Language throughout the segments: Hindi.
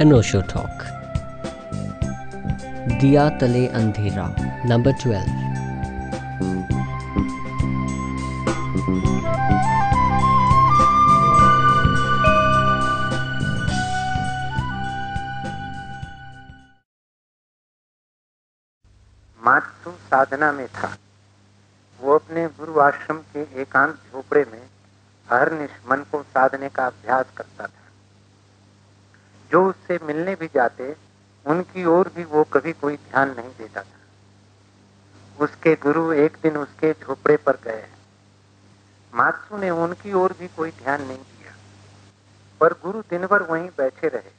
अनोशो टॉक दिया तले अंधेरा नंबर ट्वेल्व मात्सु साधना में था। वो अपने गुरु आश्रम के एकांत झोपड़े में अहरनिश मन को साधने का अभ्यास करता था। जो उससे मिलने भी जाते, उनकी ओर भी वो कभी कोई ध्यान नहीं देता था। उसके गुरु एक दिन उसके झोपड़े पर गए। मात्सु ने उनकी ओर भी कोई ध्यान नहीं दिया, पर गुरु दिन भर वहीं बैठे रहे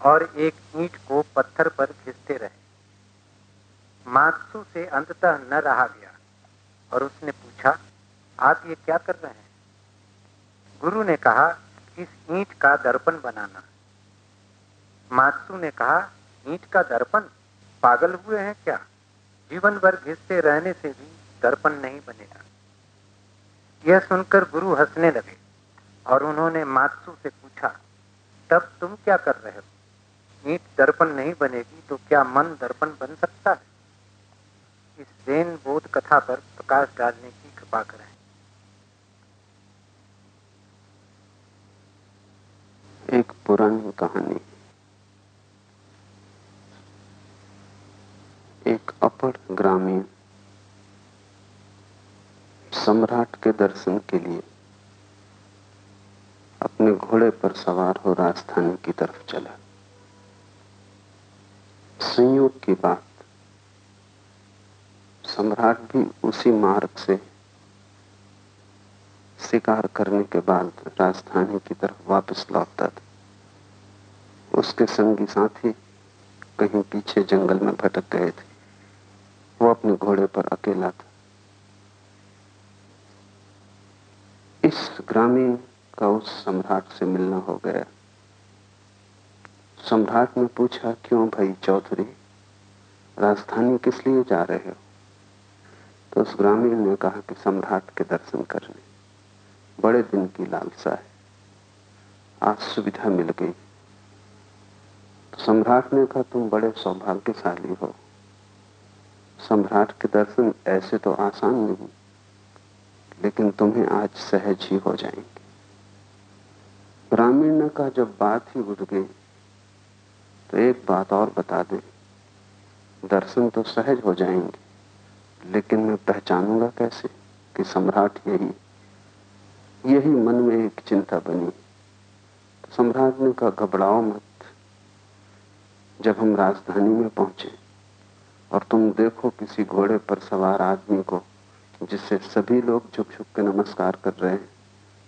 और एक ईंट को पत्थर पर घिसते रहे। मात्सु से अंततः न रहा गया और उसने पूछा, आप ये क्या कर रहे हैं? गुरु ने कहा, इस ईंट का दर्पण बनाना। मात्सु ने कहा, ईट का दर्पण? पागल हुए हैं क्या? जीवन भर घिसते रहने से भी दर्पण नहीं बनेगा। यह सुनकर गुरु हंसने लगे और उन्होंने मात्सु से पूछा, तब तुम क्या कर रहे हो? ईट दर्पण नहीं बनेगी तो क्या मन दर्पण बन सकता है? इस जैन बोध कथा पर प्रकाश डालने की कृपा करें। एक पुरानी कहानी। एक अपर ग्रामीण सम्राट के दर्शन के लिए अपने घोड़े पर सवार हो राजधानी की तरफ़ चला। संयोग की बात, सम्राट भी उसी मार्ग से शिकार करने के बाद राजधानी की तरफ़ वापस लौटता था। उसके संगी साथी कहीं पीछे जंगल में भटक गए थे। वो अपने घोड़े पर अकेला था। इस ग्रामीण का उस सम्राट से मिलना हो गया। सम्राट ने पूछा, क्यों भाई चौधरी, राजधानी किस लिए जा रहे हो? तो उस ग्रामीण ने कहा कि सम्राट के दर्शन करने। बड़े दिन की लालसा है। आज सुविधा मिल गई। तो सम्राट ने कहा, तुम बड़े सौभाग्यशाली हो। सम्राट के दर्शन ऐसे तो आसान नहीं, लेकिन तुम्हें आज सहज ही हो जाएँगे। ग्रामीण कहा जब बात ही उठ गई तो एक बात और बता दें, दर्शन तो सहज हो जाएँगे, लेकिन मैं पहचानूँगा कैसे कि सम्राट यही यही मन में एक चिंता बनी। तो सम्राट ने कहा, घबराओ मत। जब हम राजधानी में पहुँचे और तुम देखो किसी घोड़े पर सवार आदमी को, जिससे सभी लोग झुक झुक के नमस्कार कर रहे हैं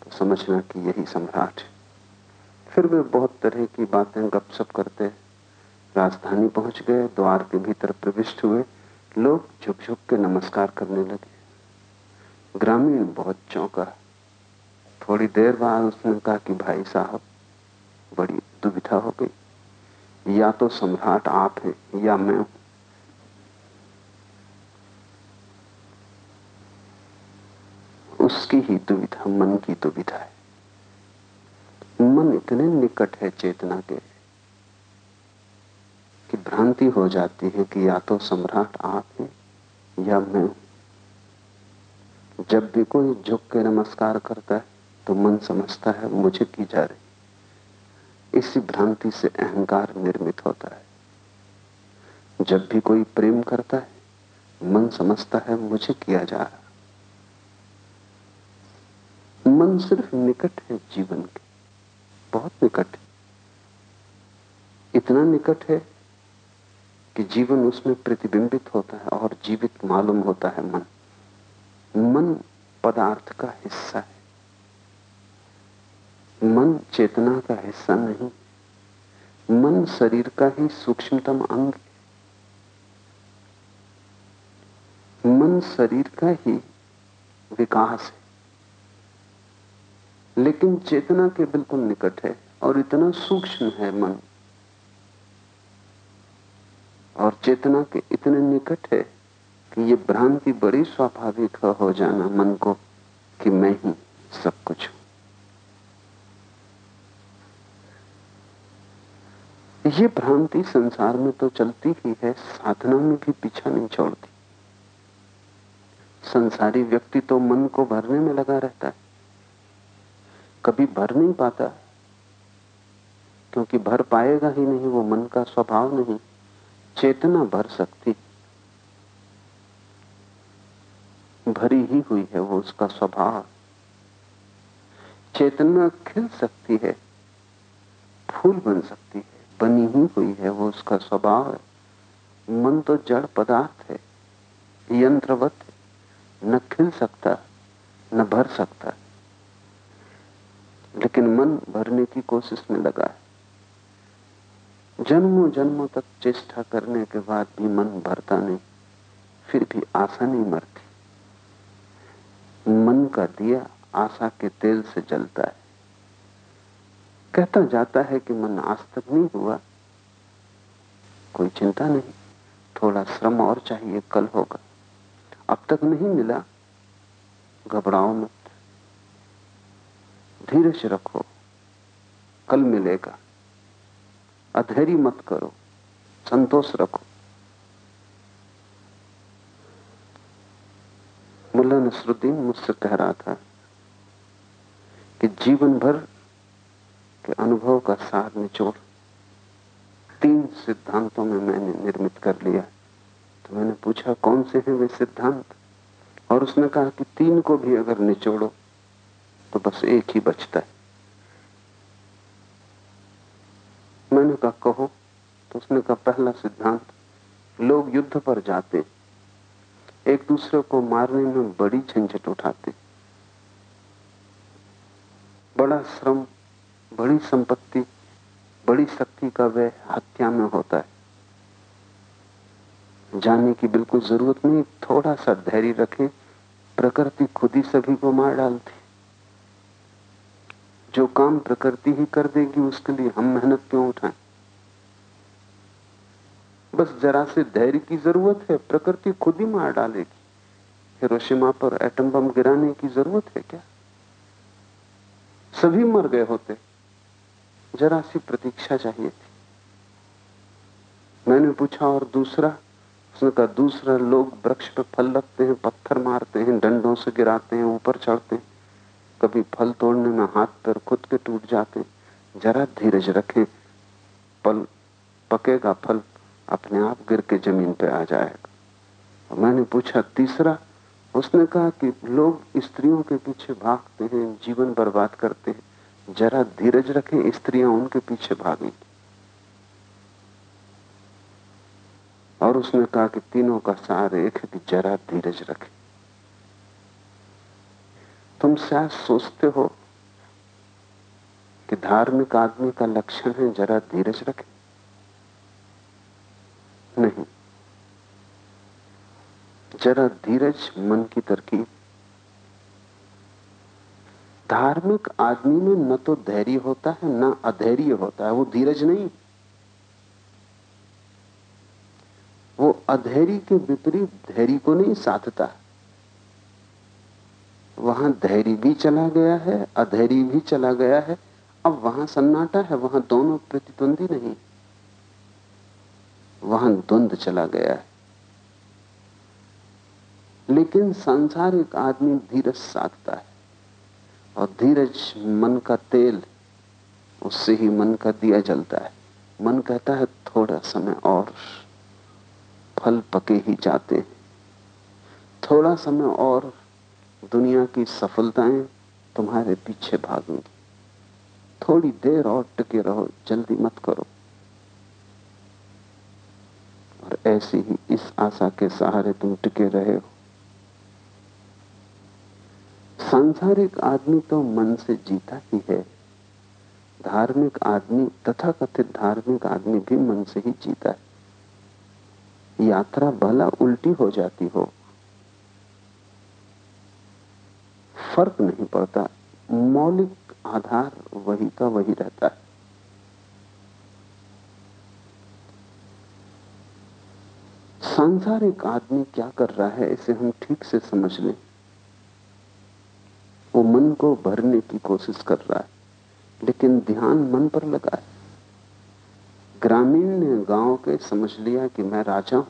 तो समझना कि यही सम्राट है। फिर वे बहुत तरह की बातें गपशप करते राजधानी पहुँच गए, द्वार के भीतर प्रविष्ट हुए, लोग झुक झुक के नमस्कार करने लगे। ग्रामीण बहुत चौंका। थोड़ी देर बाद उसने कहा कि भाई साहब, बड़ी दुविधा हो गई। या तो सम्राट आप हैं, या मैं हूँ। उसकी ही दुविधा, मन की दुविधा है। मन इतने निकट है चेतना के कि भ्रांति हो जाती है कि या तो सम्राट आप हैं या मैं जब भी कोई झुक के नमस्कार करता है तो मन समझता है, मुझे की जा रही इसी भ्रांति से अहंकार निर्मित होता है। जब भी कोई प्रेम करता है, मन समझता है, मुझे किया जा रहा मन सिर्फ़ निकट है जीवन के। बहुत निकट है। इतना निकट है कि जीवन उसमें प्रतिबिंबित होता है और जीवित मालूम होता है मन। मन पदार्थ का हिस्सा है। मन चेतना का हिस्सा नहीं। मन शरीर का ही सूक्ष्मतम अंग है। मन शरीर का ही विकास है। लेकिन चेतना के बिल्कुल निकट है और इतना सूक्ष्म है मन। और चेतना के इतने निकट है कि ये भ्रांति बड़ी स्वाभाविक हो जाना मन को कि मैं ही सब कुछ हूँ। ये भ्रांति संसार में तो चलती ही है, साधना में भी पीछा नहीं छोड़ती। संसारी व्यक्ति तो मन को भरने में लगा रहता है। कभी भर नहीं पाता। क्योंकि भर पाएगा ही नहीं, वो मन का स्वभाव नहीं, चेतना भर सकती। भरी ही हुई है वो उसका स्वभाव। चेतना खिल सकती है, फूल बन सकती है, बनी ही हुई है वो उसका स्वभाव है। मन तो जड़ पदार्थ है, यंत्रवत है, न खिल सकता, न भर सकता। लेकिन मन भरने की कोशिश में लगा है। जन्मों जन्मों तक चेष्टा करने के बाद भी मन भरता नहीं, फिर भी आशा नहीं मरती। मन का दिया आशा के तेल से जलता है। कहता जाता है कि मन आज तक नहीं हुआ। कोई चिंता नहीं, थोड़ा श्रम और चाहिए, कल होगा। अब तक नहीं मिला। घबराओ मत। धीरज रखो, कल मिलेगा। अधैर्य मत करो, संतोष रखो। मुल्ला नसरुद्दीन मुझसे कह रहा था कि जीवन भर के अनुभव का सार निचोड़। तीन सिद्धांतों में मैंने निर्मित कर लिया। तो मैंने पूछा, कौन से हैं वे सिद्धांत? और उसने कहा कि तीन को भी अगर निचोड़ो तो बस एक ही बचता है। मैंने कहा, कहो। तो उसने कहा, पहला सिद्धांत, लोग युद्ध पर जाते एक दूसरे को मारने में बड़ी झंझट उठाते बड़ा श्रम, बड़ी संपत्ति, बड़ी शक्ति का व्यय हत्या में होता है। जाने की बिल्कुल ज़रूरत नहीं, थोड़ा सा धैर्य रखें, प्रकृति खुद ही सभी को मार डालती जो काम प्रकृति ही कर देगी, उसके लिए हम मेहनत क्यों उठाएँ? बस जरा से धैर्य की ज़रूरत है, प्रकृति खुद ही मार डालेगी। हिरोशिमा पर एटम बम गिराने की ज़रूरत है क्या? सभी मर गए होते। जरा सी प्रतीक्षा चाहिए थी। मैंने पूछा और दूसरा, उसने कहा, दूसरा लोग वृक्ष पर फल रखते हैं, पत्थर मारते हैं, डंडों से गिराते हैं, ऊपर चढ़ते हैं। कभी फल तोड़ने में हाथ पर खुद के टूट जाते, जरा धीरज रखें, पल पकेगा फल अपने आप गिर के ज़मीन पे आ जाएगा। और मैंने पूछा, तीसरा? उसने कहा कि लोग स्त्रियों के पीछे भागते हैं, जीवन बर्बाद करते हैं। जरा धीरज रखें, स्त्रियाँ उनके पीछे भागेंगी और उसने कहा कि तीनों का सार एक है कि जरा धीरज रखें। तुम शायद सोचते हो कि धार्मिक आदमी का लक्षण है जरा धीरज रखें। नहीं, जरा धीरज मन की तरकीब। धार्मिक आदमी में न तो धैर्य होता है, न अधैर्य होता है, वो धीरज नहीं। वो अधैर्य के विपरीत धैर्य को नहीं साधता। वहाँ धैर्य भी चला गया है, अधैर्य भी चला गया है। अब वहाँ सन्नाटा है, वहाँ दोनों प्रतिद्वंदी नहीं। वहाँ द्वंद चला गया है। लेकिन सांसारिक आदमी धीरज साधता है और धीरज मन का तेल, उससे ही मन का दिया जलता है। मन कहता है, थोड़ा समय और फल पके ही जाते हैं। थोड़ा समय और दुनिया की सफलताएँ तुम्हारे पीछे भागेंगी। थोड़ी देर और टिके रहो, जल्दी मत करो। और ऐसी ही इस आशा के सहारे तुम टिके रहे हो। सांसारिक आदमी तो मन से जीता ही है। धार्मिक आदमी तथा कथित धार्मिक आदमी भी मन से ही जीता है। यात्रा भला उल्टी हो जाती हो। फ़र्क नहीं पड़ता। मौलिक आधार वही का वही रहता है। सांसारिक आदमी क्या कर रहा है, इसे हम ठीक से समझ लें। वो मन को भरने की कोशिश कर रहा है, लेकिन ध्यान मन पर लगा है। ग्रामीण ने गाँव के समझ लिया कि मैं राजा हूँ।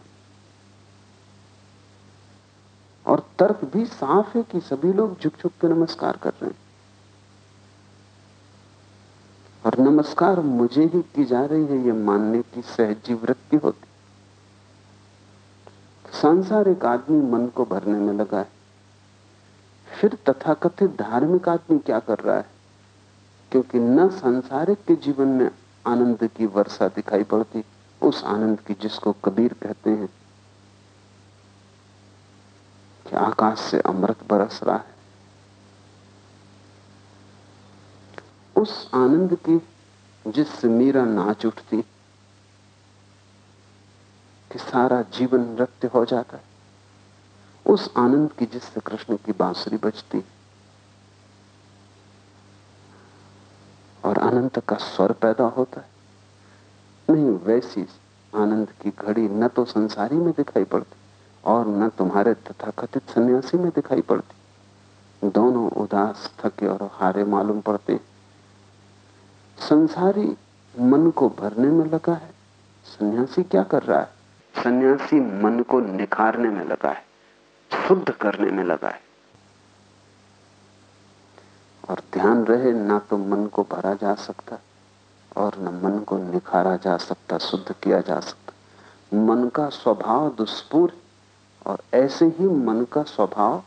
और तर्क भी साफ़ है कि सभी लोग झुक झुक के नमस्कार कर रहे हैं। और नमस्कार मुझे ही की जा रही है, ये मानने की सहजी वृत्ति होती। सांसारिक आदमी मन को भरने में लगा है। फिर तथाकथित धार्मिक आदमी क्या कर रहा है? क्योंकि न सांसारिक के जीवन में आनंद की वर्षा दिखाई पड़ती, उस आनंद की जिसको कबीर कहते हैं। कि आकाश से अमृत बरस रहा है। उस आनंद की जिससे मीरा नाच उठती कि सारा जीवन नृत्य हो जाता है, उस आनंद की जिससे कृष्ण की बांसुरी बजती और अनंत का स्वर पैदा होता है। नहीं, वैसी आनंद की घड़ी न तो संसारी में दिखाई पड़ती। और न तुम्हारे तथाकथित सन्यासी में दिखाई पड़ती। दोनों उदास, थके और हारे मालूम पड़ते। संसारी मन को भरने में लगा है। सन्यासी क्या कर रहा है? सन्यासी मन को निखारने में लगा है, शुद्ध करने में लगा है। और ध्यान रहे, ना तो मन को भरा जा सकता और न मन को निखारा जा सकता, शुद्ध किया जा सकता। मन का स्वभाव दुष्पूर और ऐसे ही मन का स्वभाव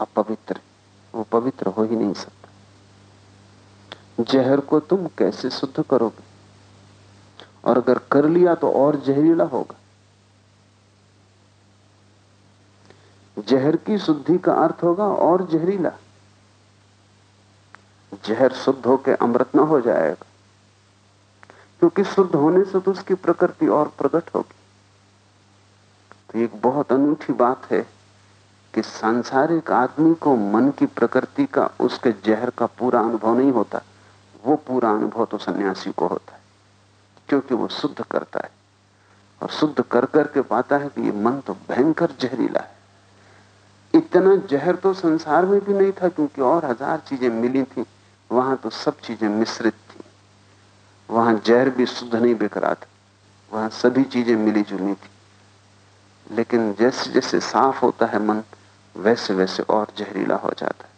अपवित्र, वो पवित्र हो ही नहीं सकता। जहर को तुम कैसे शुद्ध करोगे? और अगर कर लिया तो और जहरीला होगा। जहर की शुद्धि का अर्थ होगा और जहरीला। जहर शुद्ध होकर अमृत ना हो जाएगा, क्योंकि शुद्ध होने से तो उसकी प्रकृति और प्रकट होगी। तो एक बहुत अनूठी बात है कि सांसारिक आदमी को मन की प्रकृति का, उसके जहर का पूरा अनुभव नहीं होता। वो पूरा अनुभव तो सन्यासी को होता है, क्योंकि वो शुद्ध करता है। और शुद्ध कर करके पाता है कि ये मन तो भयंकर जहरीला है। इतना जहर तो संसार में भी नहीं था, क्योंकि और हज़ार चीज़ें मिली थी, वहाँ तो सब चीज़ें मिश्रित थी। वहाँ जहर भी शुद्ध नहीं बिक रहा था, वहाँ सभी चीज़ें मिली जुली थी। लेकिन जैसे जैसे साफ़ होता है मन, वैसे वैसे और जहरीला हो जाता है।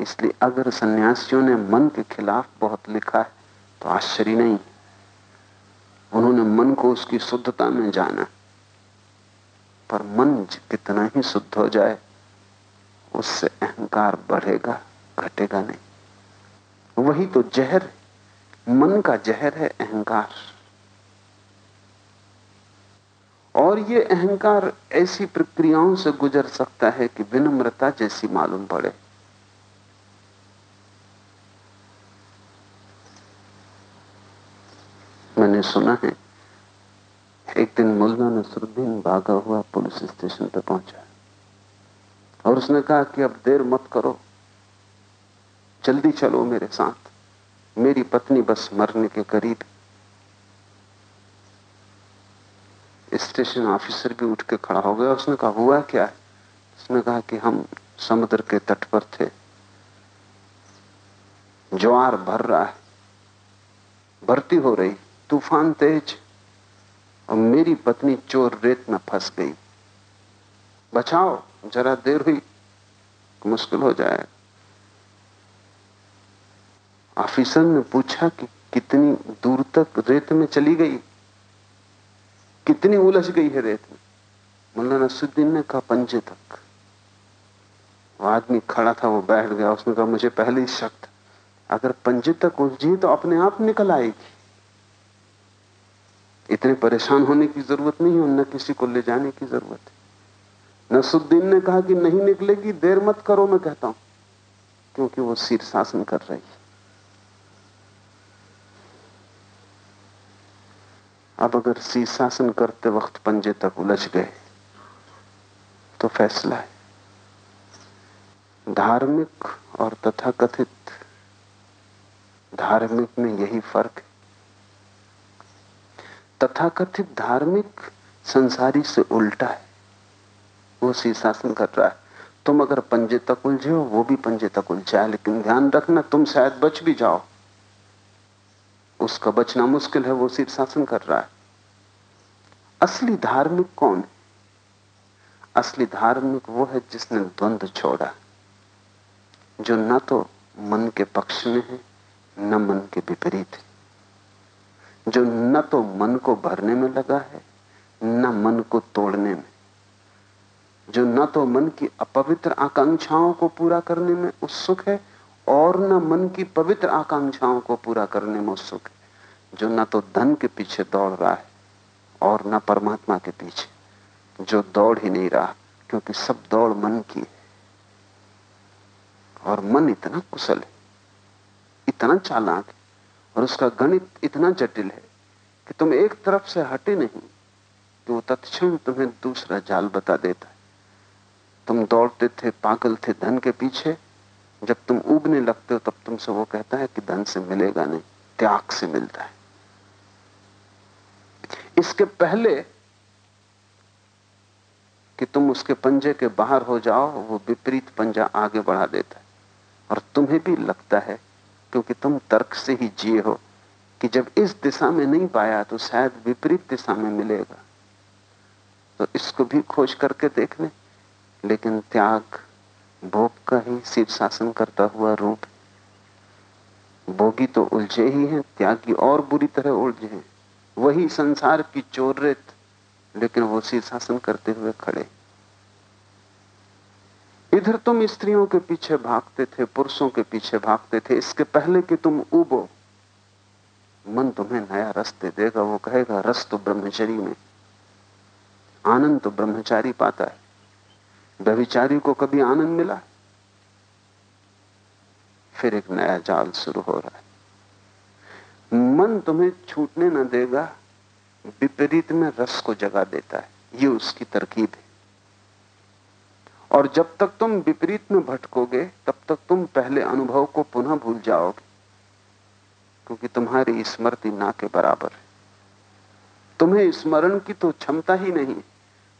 इसलिए अगर सन्यासियों ने मन के खिलाफ बहुत लिखा है तो आश्चर्य नहीं। उन्होंने मन को उसकी शुद्धता में जाना। पर मन कितना ही शुद्ध हो जाए, उससे अहंकार बढ़ेगा, घटेगा नहीं। वही तो जहर मन का जहर है अहंकार। और ये अहंकार ऐसी प्रक्रियाओं से गुजर सकता है कि विनम्रता जैसी मालूम पड़े। मैंने सुना है, एक दिन मुल्ला नसरुद्दीन भागा हुआ पुलिस स्टेशन पर पहुँचा और उसने कहा कि अब देर मत करो, जल्दी चलो मेरे साथ, मेरी पत्नी बस मरने के करीब स्टेशन ऑफिसर भी उठ के खड़ा हो गया। उसने कहा, हुआ क्या? है उसने कहा कि हम समुद्र के तट पर थे। ज्वार भर रहा है। भर्ती हो रही। तूफ़ान तेज। और मेरी पत्नी चोर रेत में फंस गई। बचाओ। जरा देर हुई। मुश्किल हो जाएगा ऑफिसर ने पूछा कि कितनी दूर तक रेत में चली गई? कितनी उलझ गई है रेत में। मुल्ला नसुद्दीन ने कहा, पंजे तक। वो आदमी खड़ा था, वो बैठ गया। उसने कहा, मुझे पहले ही शक था। अगर पंजे तक उलझी तो अपने आप निकल आएगी। इतने परेशान होने की ज़रूरत नहीं है न किसी को ले जाने की ज़रूरत है। नसुद्दीन ने कहा कि नहीं निकलेगी, देर मत करो, मैं कहता हूँ। क्योंकि वो शीर्षासन कर रही है। अब अगर शीर्षासन करते वक्त पंजे तक उलझ गए तो फैसला है। धार्मिक और तथाकथित, धार्मिक में यही फ़र्क है। तथाकथित धार्मिक संसारी से उल्टा है। वो शीर्षासन कर रहा है, तुम अगर पंजे तक उलझे हो, वो भी पंजे तक उलझा है, लेकिन ध्यान रखना, तुम शायद बच भी जाओ। उसका बचना मुश्किल है, वो शीर्षासन कर रहा है। असली धार्मिक कौन है? असली धार्मिक वो है जिसने द्वंद्व छोड़ा। जो न तो मन के पक्ष में है, न मन के विपरीत है। जो न तो मन को भरने में लगा है, न मन को तोड़ने में। जो न तो मन की अपवित्र आकांक्षाओं को पूरा करने में उत्सुक है और न मन की पवित्र आकांक्षाओं को पूरा करने में उत्सुक है, जो न तो धन के पीछे दौड़ रहा है और न परमात्मा के पीछे, जो दौड़ ही नहीं रहा, क्योंकि सब दौड़ मन की है। और मन इतना कुशल है, इतना चालाक है, और उसका गणित इतना जटिल है कि तुम एक तरफ़ से हटे नहीं, कि वो तत्क्षण तुम्हें दूसरा जाल बता देता है। तुम दौड़ते थे, पागल थे धन के पीछे जब तुम उगने लगते हो, तब तुमसे वो कहता है कि धन से मिलेगा नहीं, त्याग से मिलता है। इसके पहले कि तुम उसके पंजे के बाहर हो जाओ, वो विपरीत पंजा आगे बढ़ा देता है। और तुम्हें भी लगता है, क्योंकि तुम तर्क से ही जिए हो, कि जब इस दिशा में नहीं पाया तो शायद विपरीत दिशा में मिलेगा। तो इसको भी खोज करके देख लेकिन त्याग भोग का ही शीर्षासन करता हुआ रूप। भोगी तो उलझे ही हैं, त्यागी और बुरी तरह उलझे हैं। वही संसार की चोर रेत, लेकिन वो शीर्षासन करते हुए खड़े। इधर तुम स्त्रियों के पीछे भागते थे, पुरुषों के पीछे भागते थे। इसके पहले कि तुम उबो, मन तुम्हें नया रस दे देगा। वो कहेगा, रस तो ब्रह्मचरी में, आनंद तो ब्रह्मचारी पाता है। व्यभिचारी को कभी आनंद मिला? फिर एक नया जाल शुरू हो रहा है। मन तुम्हें छूटने न देगा, विपरीत में रस को जगा देता है। ये उसकी तरकीब है। और जब तक तुम विपरीत में भटकोगे, तब तक तुम पहले अनुभव को पुनः भूल जाओगे, क्योंकि तुम्हारी स्मृति ना के बराबर है। तुम्हें स्मरण की तो क्षमता ही नहीं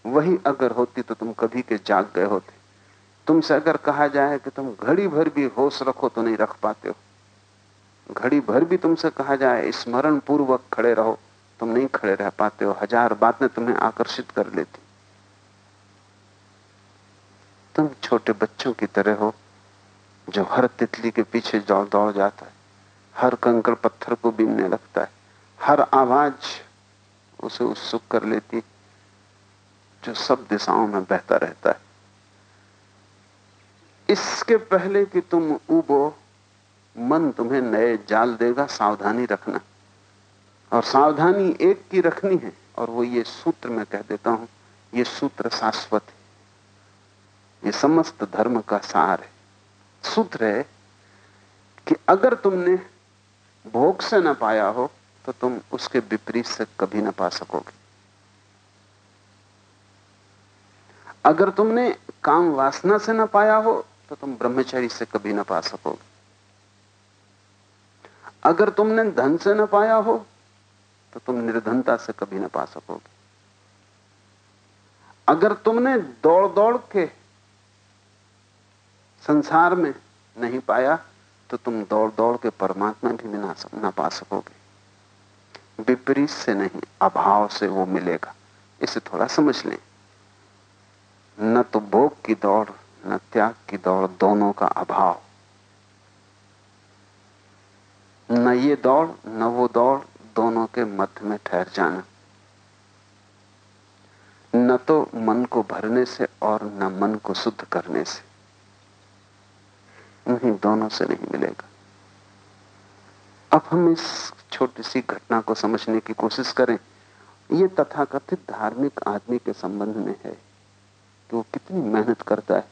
वही अगर होती तो तुम कभी के जाग गए होते। तुमसे अगर कहा जाए कि तुम घड़ी भर भी होश रखो तो नहीं रख पाते हो। घड़ी भर भी तुमसे कहा जाए स्मरण पूर्वक खड़े रहो, तुम नहीं खड़े रह पाते हो। हज़ार बातें तुम्हें आकर्षित कर लेती। तुम छोटे बच्चों की तरह हो, जो हर तितली के पीछे दौड़ दौड़ जाता है, हर कंकड़ पत्थर को बीनने लगता है, हर आवाज़ उसे उत्सुक कर लेती जो सब दिशाओं में बहता रहता है। इसके पहले कि तुम उबो, मन तुम्हें नए जाल देगा, सावधानी रखना। और सावधानी एक की रखनी है, और वो ये सूत्र मैं कह देता हूँ, ये सूत्र शाश्वत है। ये समस्त धर्म का सार है। सूत्र है कि अगर तुमने भोग से न पाया हो तो तुम उसके विपरीत से कभी ना पा सकोगे। अगर तुमने काम वासना से ना पाया हो तो तुम ब्रह्मचारी से कभी ना पा सकोगे। अगर तुमने धन से ना पाया हो तो तुम निर्धनता से कभी ना पा सकोगे। अगर तुमने दौड़ दौड़ के संसार में नहीं पाया तो तुम दौड़ दौड़ के परमात्मा भी ना, ना पा सकोगे। विपरीत से नहीं अभाव से वो मिलेगा। इसे थोड़ा समझ लें। न तो भोग की दौड़, न त्याग की दौड़, दोनों का अभाव। न ये दौड़, न वो दौड़, दोनों के मध्य में ठहर जाना। न तो मन को भरने से और न मन को शुद्ध करने से। नहीं, दोनों से नहीं मिलेगा। अब हम इस छोटी सी घटना को समझने की कोशिश करें। ये तथाकथित धार्मिक आदमी के संबंध में है। कि वो कितनी मेहनत करता है,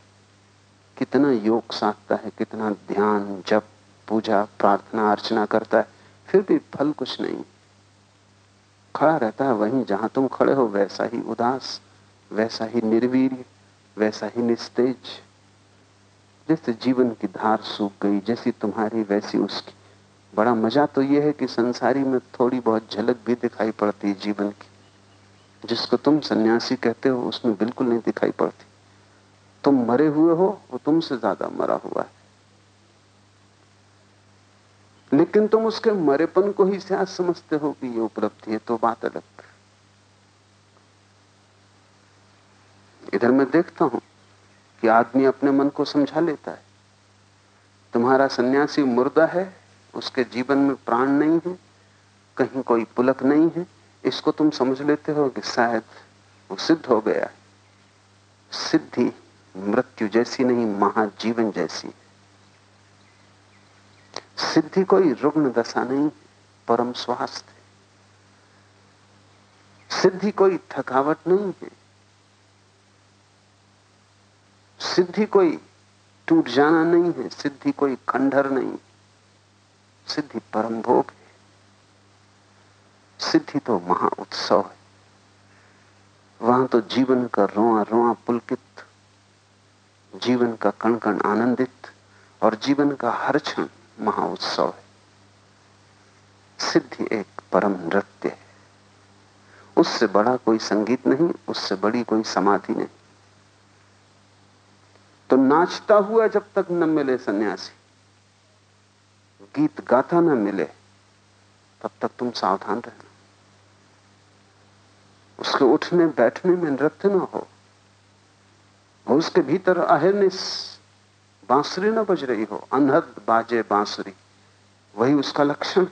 कितना योग साधता है, कितना ध्यान, जप, पूजा, प्रार्थना, अर्चना करता है, फिर भी फल कुछ नहीं। खड़ा रहता है वहीं, जहाँ तुम खड़े हो, वैसा ही उदास, वैसा ही निर्वीर, वैसा ही निस्तेज। जैसे जीवन की धार सूख गई, जैसी तुम्हारी, वैसी उसकी। बड़ा मज़ा तो यह है कि संसारी में थोड़ी बहुत झलक भी दिखाई पड़ती है जीवन की। जिसको तुम सन्यासी कहते हो, उसमें बिल्कुल नहीं दिखाई पड़ती। तुम मरे हुए हो, वो तुमसे ज़्यादा मरा हुआ है। लेकिन तुम उसके मरेपन को ही शायद समझते हो कि ये उपलब्धि है तो बात अलग। इधर मैं देखता हूँ कि आदमी अपने मन को समझा लेता है। तुम्हारा सन्यासी मुर्दा है, उसके जीवन में प्राण नहीं है, कहीं कोई पुलक नहीं है। इसको तुम समझ लेते हो कि शायद वो सिद्ध हो गया। सिद्धि मृत्यु जैसी नहीं, महाजीवन जैसी। सिद्धि कोई रुग्ण दशा नहीं, परम स्वास्थ्य। सिद्धि कोई थकावट नहीं है। सिद्धि कोई टूट जाना नहीं है। सिद्धि कोई खंडर नहीं। सिद्धि परम भोग है। सिद्धि तो महा उत्सव है। वहाँ तो जीवन का रोआ रोआ पुलकित, जीवन का कण कण आनंदित और जीवन का हर क्षण महा उत्सव है। सिद्धि एक परम नृत्य है। उससे बड़ा कोई संगीत नहीं, उससे बड़ी कोई समाधि नहीं। तो नाचता हुआ जब तक न मिले सन्यासी, गीत गाता न मिले, तब तक तुम सावधान रहना। उसके उठने, बैठने में नृत्य ना हो। और उसके भीतर अहिर्निश बांसुरी ना बज रही हो, अनहद बाजे बांसुरी। वही उसका लक्षण।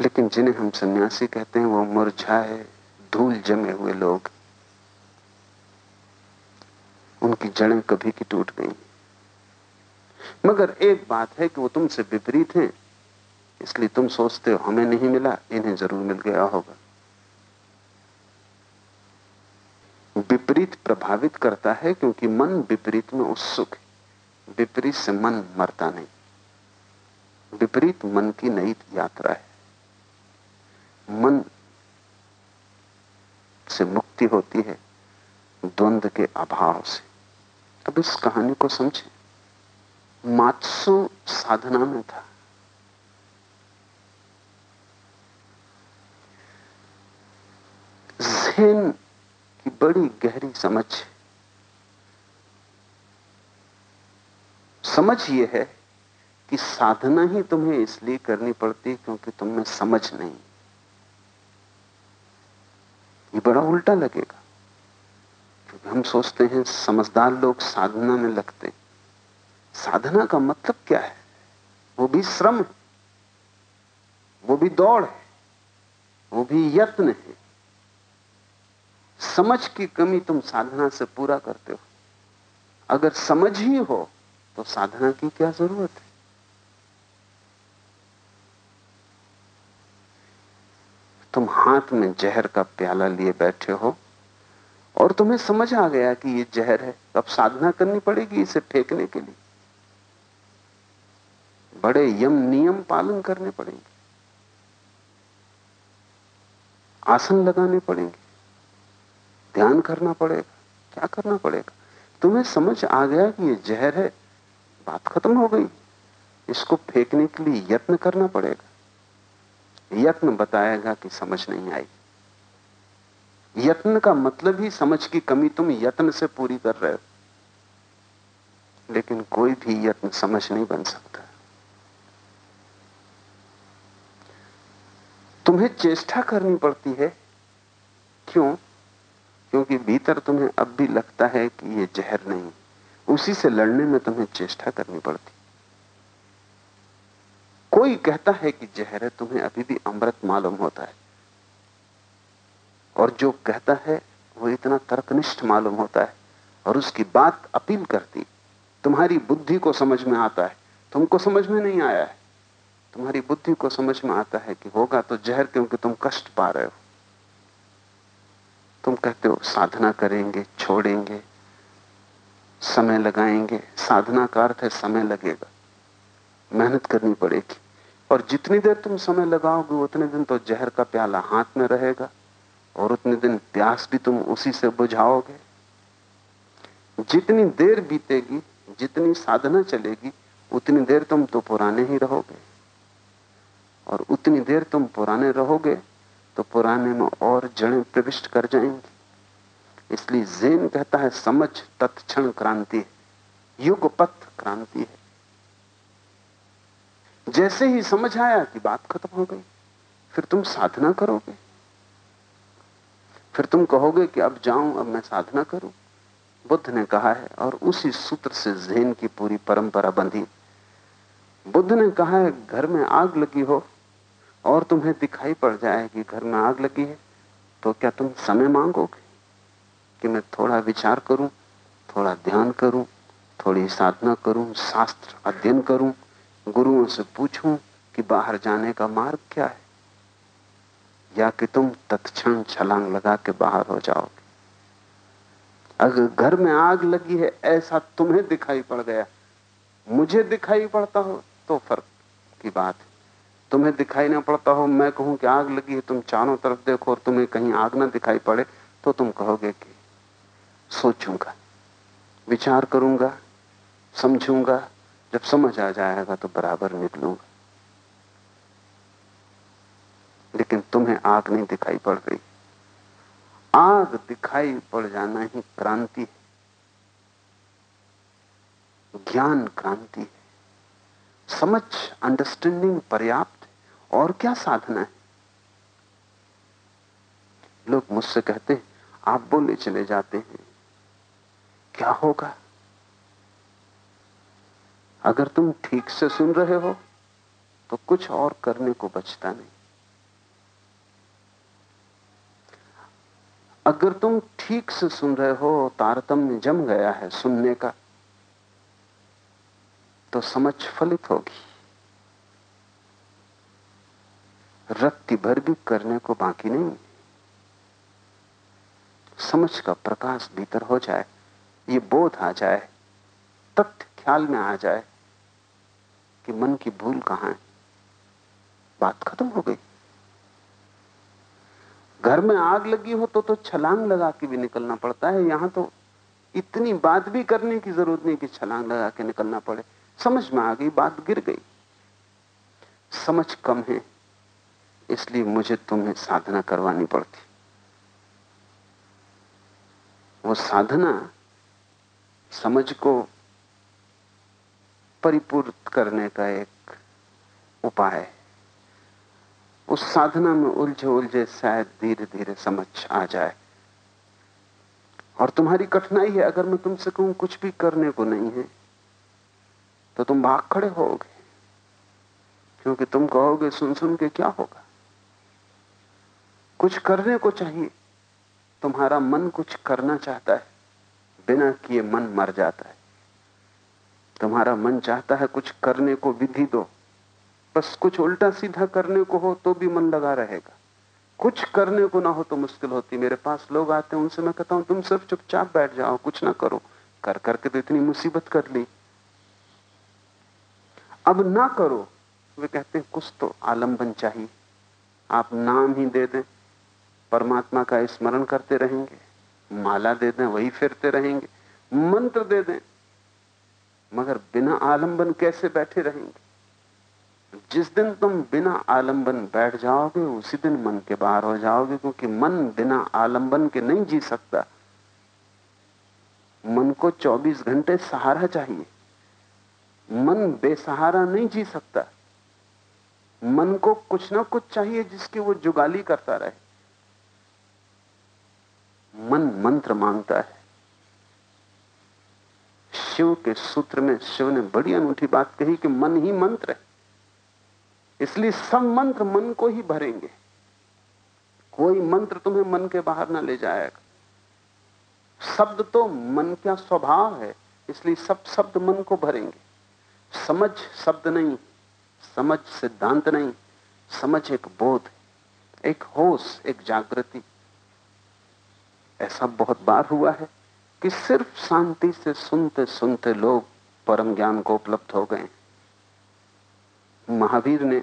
लेकिन जिन्हें हम सन्यासी कहते हैं, वो मुरझाए, धूल जमे हुए लोग। उनकी जड़ें कभी की टूट गई। मगर एक बात है कि वो तुमसे विपरीत हैं। इसलिए तुम सोचते हो, हमें नहीं मिला, इन्हें ज़रूर मिल गया होगा। विपरीत प्रभावित करता है क्योंकि मन विपरीत में उत्सुक है। विपरीत से मन मरता नहीं। विपरीत मन की नई यात्रा है। मन से मुक्ति होती है द्वंद के अभाव से। अब इस कहानी को समझे। मात्सु साधना में था। जहन की बड़ी गहरी समझ समझ ये है कि साधना ही तुम्हें इसलिए करनी पड़ती क्योंकि तुम्हें समझ नहीं। ये बड़ा उल्टा लगेगा। क्योंकि हम सोचते हैं, समझदार लोग साधना में लगते साधना का मतलब क्या है? वो भी श्रम है। वो भी दौड़ है। वो भी यत्न है। समझ की कमी तुम साधना से पूरा करते हो। अगर समझ ही हो तो साधना की क्या ज़रूरत है? तुम हाथ में जहर का प्याला लिए बैठे हो और तुम्हें समझ आ गया कि ये जहर है अब साधना करनी पड़ेगी इसे फेंकने के लिए। बड़े यम नियम पालन करने पड़ेंगे। आसन लगाने पड़ेंगे। ध्यान करना पड़ेगा। क्या करना पड़ेगा? तुम्हें समझ आ गया कि ये जहर है। बात खत्म हो गई। इसको फेंकने के लिए यत्न करना पड़ेगा। यत्न बताएगा कि समझ नहीं आई। यत्न का मतलब ही समझ की कमी तुम यत्न से पूरी कर रहे हो। लेकिन कोई भी यत्न समझ नहीं बन सकता। तुम्हें चेष्टा करनी पड़ती है। क्यों? क्योंकि भीतर तुम्हें अब भी लगता है कि ये जहर नहीं, उसी से लड़ने में तुम्हें चेष्टा करनी पड़ती। कोई कहता है कि जहर है, तुम्हें अभी भी अमृत मालूम होता है। और जो कहता है, वो इतना तर्कनिष्ठ मालूम होता है, और उसकी बात अपील करती, तुम्हारी बुद्धि को समझ में आता है। तुमको समझ में नहीं आया है। तुम्हारी बुद्धि को समझ में आता है कि होगा तो जहर क्योंकि तुम कष्ट पा रहे हो। तुम कहते हो, साधना करेंगे, छोड़ेंगे, समय लगाएँगे। साधना का अर्थ है, समय लगेगा। मेहनत करनी पड़ेगी। और जितनी देर तुम समय लगाओगे, उतने दिन तो जहर का प्याला हाथ में रहेगा, और उतने दिन प्यास भी तुम उसी से बुझाओगे। जितनी देर बीतेगी, जितनी साधना चलेगी, उतनी देर तुम तो पुराने ही रहोगे। और उतनी देर तुम पुराने रहोगे तो पुराने में और जड़ें प्रविष्ट कर जाएँगी। इसलिए जेन कहता है, समझ तत्क्षण क्रांति युग पथ क्रांति है। जैसे ही समझ आया कि बात खत्म हो गई, फिर तुम साधना करोगे। फिर तुम कहोगे कि अब जाऊँ, अब मैं साधना करूँ। बुद्ध ने कहा है, और उसी सूत्र से जैन की पूरी परंपरा बंधी। बुद्ध ने कहा है, घर में आग लगी हो और तुम्हें दिखाई पड़ जाए कि घर में आग लगी है तो क्या तुम समय मांगोगे कि मैं थोड़ा विचार करूँ, थोड़ा ध्यान करूँ, थोड़ी साधना करूँ, शास्त्र अध्ययन करूँ, गुरुओं से पूछूँ कि बाहर जाने का मार्ग क्या है? या कि तुम तत्क्षण छलांग लगा के बाहर हो जाओगे? अगर घर में आग लगी है, ऐसा तुम्हें दिखाई पड़ गया। मुझे दिखाई पड़ता हो तो फ़र्क की बात है। तुम्हें दिखाई ना पड़ता हो, मैं कहूँ कि आग लगी है, तुम चारों तरफ़ देखो और तुम्हें कहीं आग ना दिखाई पड़े तो तुम कहोगे कि सोचूँगा, विचार करूँगा, समझूँगा, जब समझ आ जाएगा तो बराबर निकलूँगा। लेकिन तुम्हें आग नहीं दिखाई पड़ रही। आग दिखाई पड़ जाना ही क्रांति है। ज्ञान क्रांति है। समझ अंडरस्टैंडिंग पर्याप्त और क्या साधना है? लोग मुझसे कहते हैं, आप बोले चले जाते हैं। क्या होगा? अगर तुम ठीक से सुन रहे हो तो कुछ और करने को बचता नहीं। अगर तुम ठीक से सुन रहे हो, तारतम्य जम गया है सुनने का तो समझ फलित होगी। रत्ती भर भी करने को बाकी नहीं। समझ का प्रकाश भीतर हो जाए, ये बोध आ जाए, तथ्य ख्याल में आ जाए कि मन की भूल कहाँ है। बात खत्म हो गई। घर में आग लगी हो तो तो छलांग लगा के भी निकलना पड़ता है। यहाँ तो इतनी बात भी करने की ज़रूरत नहीं कि छलांग लगा के निकलना पड़े। समझ में आ गई, बात गिर गई। समझ कम है। इसलिए मुझे तुम्हें साधना करवानी पड़ती। वो साधना समझ को परिपूर्ण करने का एक उपाय है। उस साधना में उलझे उलझे शायद धीरे धीरे समझ आ जाए। और तुम्हारी कठिनाई है, अगर मैं तुमसे कहूँ कुछ भी करने को नहीं है तो तुम भाग खड़े होगे। क्योंकि तुम कहोगे सुन सुन के क्या होगा? कुछ करने को चाहिए। तुम्हारा मन कुछ करना चाहता है, बिना किए मन मर जाता है। तुम्हारा मन चाहता है कुछ करने को विधि दो, बस कुछ उल्टा सीधा करने को हो तो भी मन लगा रहेगा। कुछ करने को ना हो तो मुश्किल होती। मेरे पास लोग आते हैं, उनसे मैं कहता हूँ, तुम सिर्फ़ चुपचाप बैठ जाओ, कुछ ना करो। कर, करके तो इतनी मुसीबत कर ली। अब ना करो। वे कहते हैं, कुछ तो आलंबन चाहिए। आप नाम ही दे दें परमात्मा का स्मरण करते रहेंगे, माला दे दें, वही फिरते रहेंगे, मंत्र दे दें, मगर बिना आलंबन कैसे बैठे रहेंगे? जिस दिन तुम बिना आलंबन बैठ जाओगे, उसी दिन मन के बाहर हो जाओगे, क्योंकि मन बिना आलंबन के नहीं जी सकता। मन को 24 घंटे सहारा चाहिए। मन बेसहारा नहीं जी सकता। मन को कुछ ना कुछ चाहिए जिसकी वो जुगाली करता रहे। मन मंत्र माँगता है। शिव के सूत्र में शिव ने बड़ी अनूठी बात कही कि मन ही मंत्र है। इसलिए सब मंत्र मन को ही भरेंगे। कोई मंत्र तुम्हें मन के बाहर ना ले जाएगा। शब्द तो मन का स्वभाव है, इसलिए सब शब्द मन को भरेंगे। समझ शब्द नहीं, समझ सिद्धांत नहीं, समझ एक बोध, एक होश, एक जागृति। ऐसा बहुत बार हुआ है कि सिर्फ़ शांति से सुनते सुनते लोग परम ज्ञान को उपलब्ध हो गए महावीर ने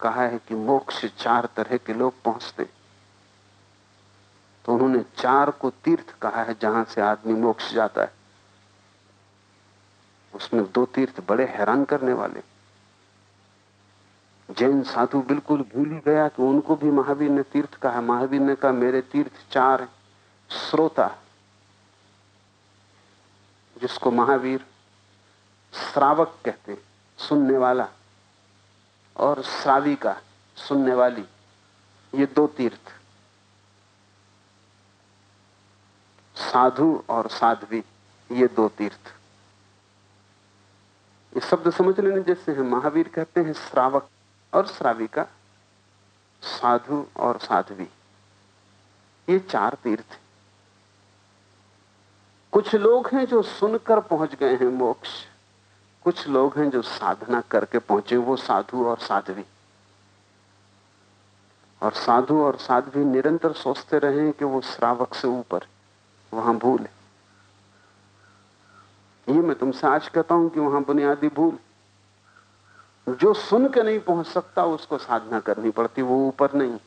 कहा है कि मोक्ष चार तरह के लोग पहुँचते तो उन्होंने चार को तीर्थ कहा है जहाँ से आदमी मोक्ष जाता है। उसमें दो तीर्थ बड़े हैरान करने वाले जैन साधु बिल्कुल भूल ही गया कि उनको भी महावीर ने तीर्थ कहा। महावीर ने कहा, मेरे तीर्थ चार है। श्रोता, जिसको महावीर श्रावक कहते सुनने वाला और श्राविका सुनने वाली, ये दो तीर्थ। साधु और साध्वी, ये दो तीर्थ। ये शब्द समझ लेने जैसे हैं, महावीर कहते हैं श्रावक और श्राविका साधु और साध्वी। ये चार तीर्थ कुछ लोग हैं जो सुनकर पहुँच गए हैं मोक्ष। कुछ लोग हैं जो साधना करके पहुँचे, वो साधु और साध्वी। और साधु और साध्वी निरंतर सोचते रहे कि वो श्रावक से ऊपर, वहाँ भूल है। ये मैं तुमसे आज कहता हूँ कि वहाँ बुनियादी भूल जो सुन के नहीं पहुँच सकता, उसको साधना करनी पड़ती, वो ऊपर नहीं।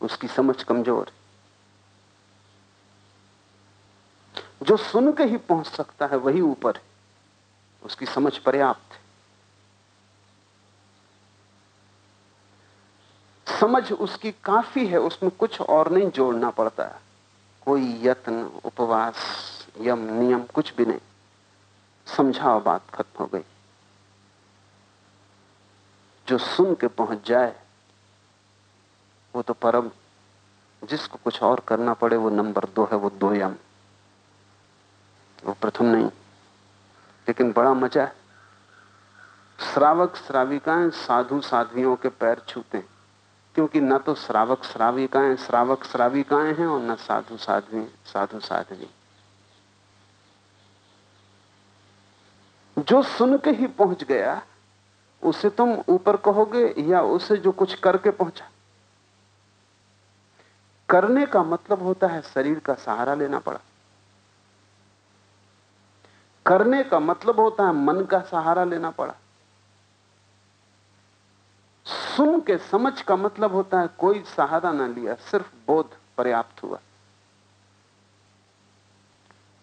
उसकी समझ कमज़ोर है। जो सुन के ही पहुँच सकता है, वही ऊपर है। उसकी समझ पर्याप्त है। समझ उसकी काफ़ी है, उसमें कुछ और नहीं जोड़ना पड़ता। है कोई यत्न, उपवास, यम, नियम, कुछ भी नहीं। समझाओ, बात खत्म हो गई। जो सुन के पहुँच जाए, वो तो परम, जिसको कुछ और करना पड़े, वो नंबर दो है, वो दो यम। वो प्रथम नहीं। लेकिन बड़ा मज़ा है। श्रावक श्राविकाएँ साधु साध्वियों के पैर छूते हैं। क्योंकि न तो श्रावक श्राविकाएँ श्रावक श्राविकाएँ हैं और न साधु साध्वी साधु साध्वी। जो सुन के ही पहुँच गया, उसे तुम ऊपर कहोगे या उसे जो कुछ करके पहुँचा? करने का मतलब होता है शरीर का सहारा लेना पड़ा। करने का मतलब होता है मन का सहारा लेना पड़ा। सुन के समझ का मतलब होता है कोई सहारा ना लिया, सिर्फ़ बोध पर्याप्त हुआ।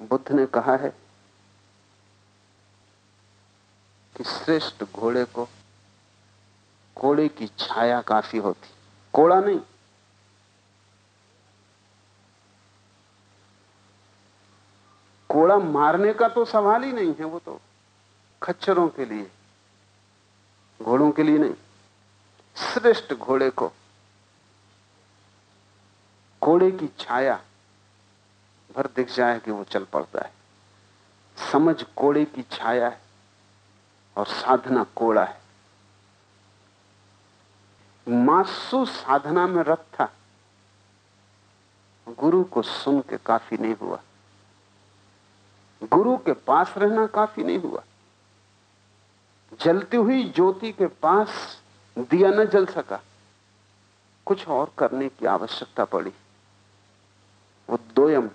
बुद्ध ने कहा है कि श्रेष्ठ घोड़े को, कोड़े की छाया काफ़ी होती। कोड़ा नहीं कोड़ा मारने का तो सवाल ही नहीं है वो तो। खच्चरों के लिए, घोड़ों के लिए नहीं, श्रेष्ठ घोड़े को। कोड़े की छाया भर दिख जाए कि वो चल पड़ता है। समझ कोड़े की छाया है और साधना कोड़ा है। मासू साधना में रथ था। गुरु को सुन के काफ़ी नहीं हुआ। गुरु के पास रहना काफ़ी नहीं हुआ। जलती हुई ज्योति के पास दिया न जल सका। कुछ और करने की आवश्यकता पड़ी। वो दोयम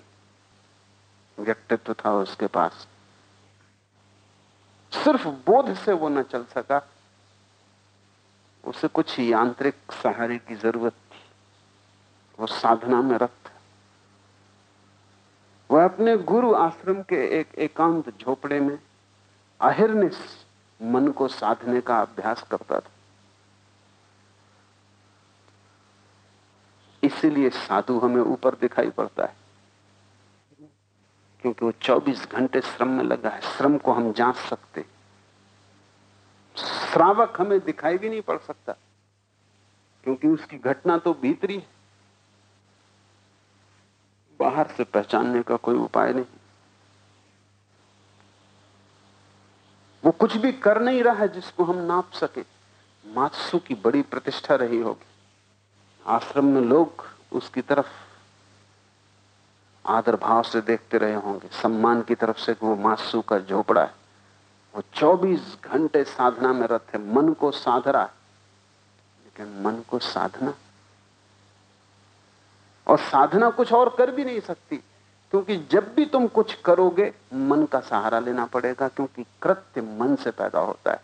व्यक्तित्व था उसके पास। सिर्फ़ बोध से वो न चल सका। उसे कुछ यांत्रिक सहारे की ज़रूरत थी। वो साधना में रक्त वह अपने गुरु आश्रम के एक एकांत झोपड़े में अहिर्निश मन को साधने का अभ्यास करता था। इसीलिए साधु हमें ऊपर दिखाई पड़ता है। क्योंकि वो 24 घंटे श्रम में लगा है। श्रम को हम जाँच सकते श्रावक हमें दिखाई भी नहीं पड़ सकता। क्योंकि उसकी घटना तो भीतरी है। बाहर से पहचानने का कोई उपाय नहीं। वो कुछ भी कर नहीं रहा है जिसको हम नाप सके। मात्सु की बड़ी प्रतिष्ठा रही होगी। आश्रम में लोग उसकी तरफ़ आदर भाव से देखते रहे होंगे। सम्मान की तरफ़ से वो मासू का झोपड़ा है। वो 24 घंटे साधना में रथ है। मन को साध रहा है। लेकिन मन को साधना और साधना कुछ और कर भी नहीं सकती, क्योंकि जब भी तुम कुछ करोगे, मन का सहारा लेना पड़ेगा, क्योंकि कृत्य मन से पैदा होता है।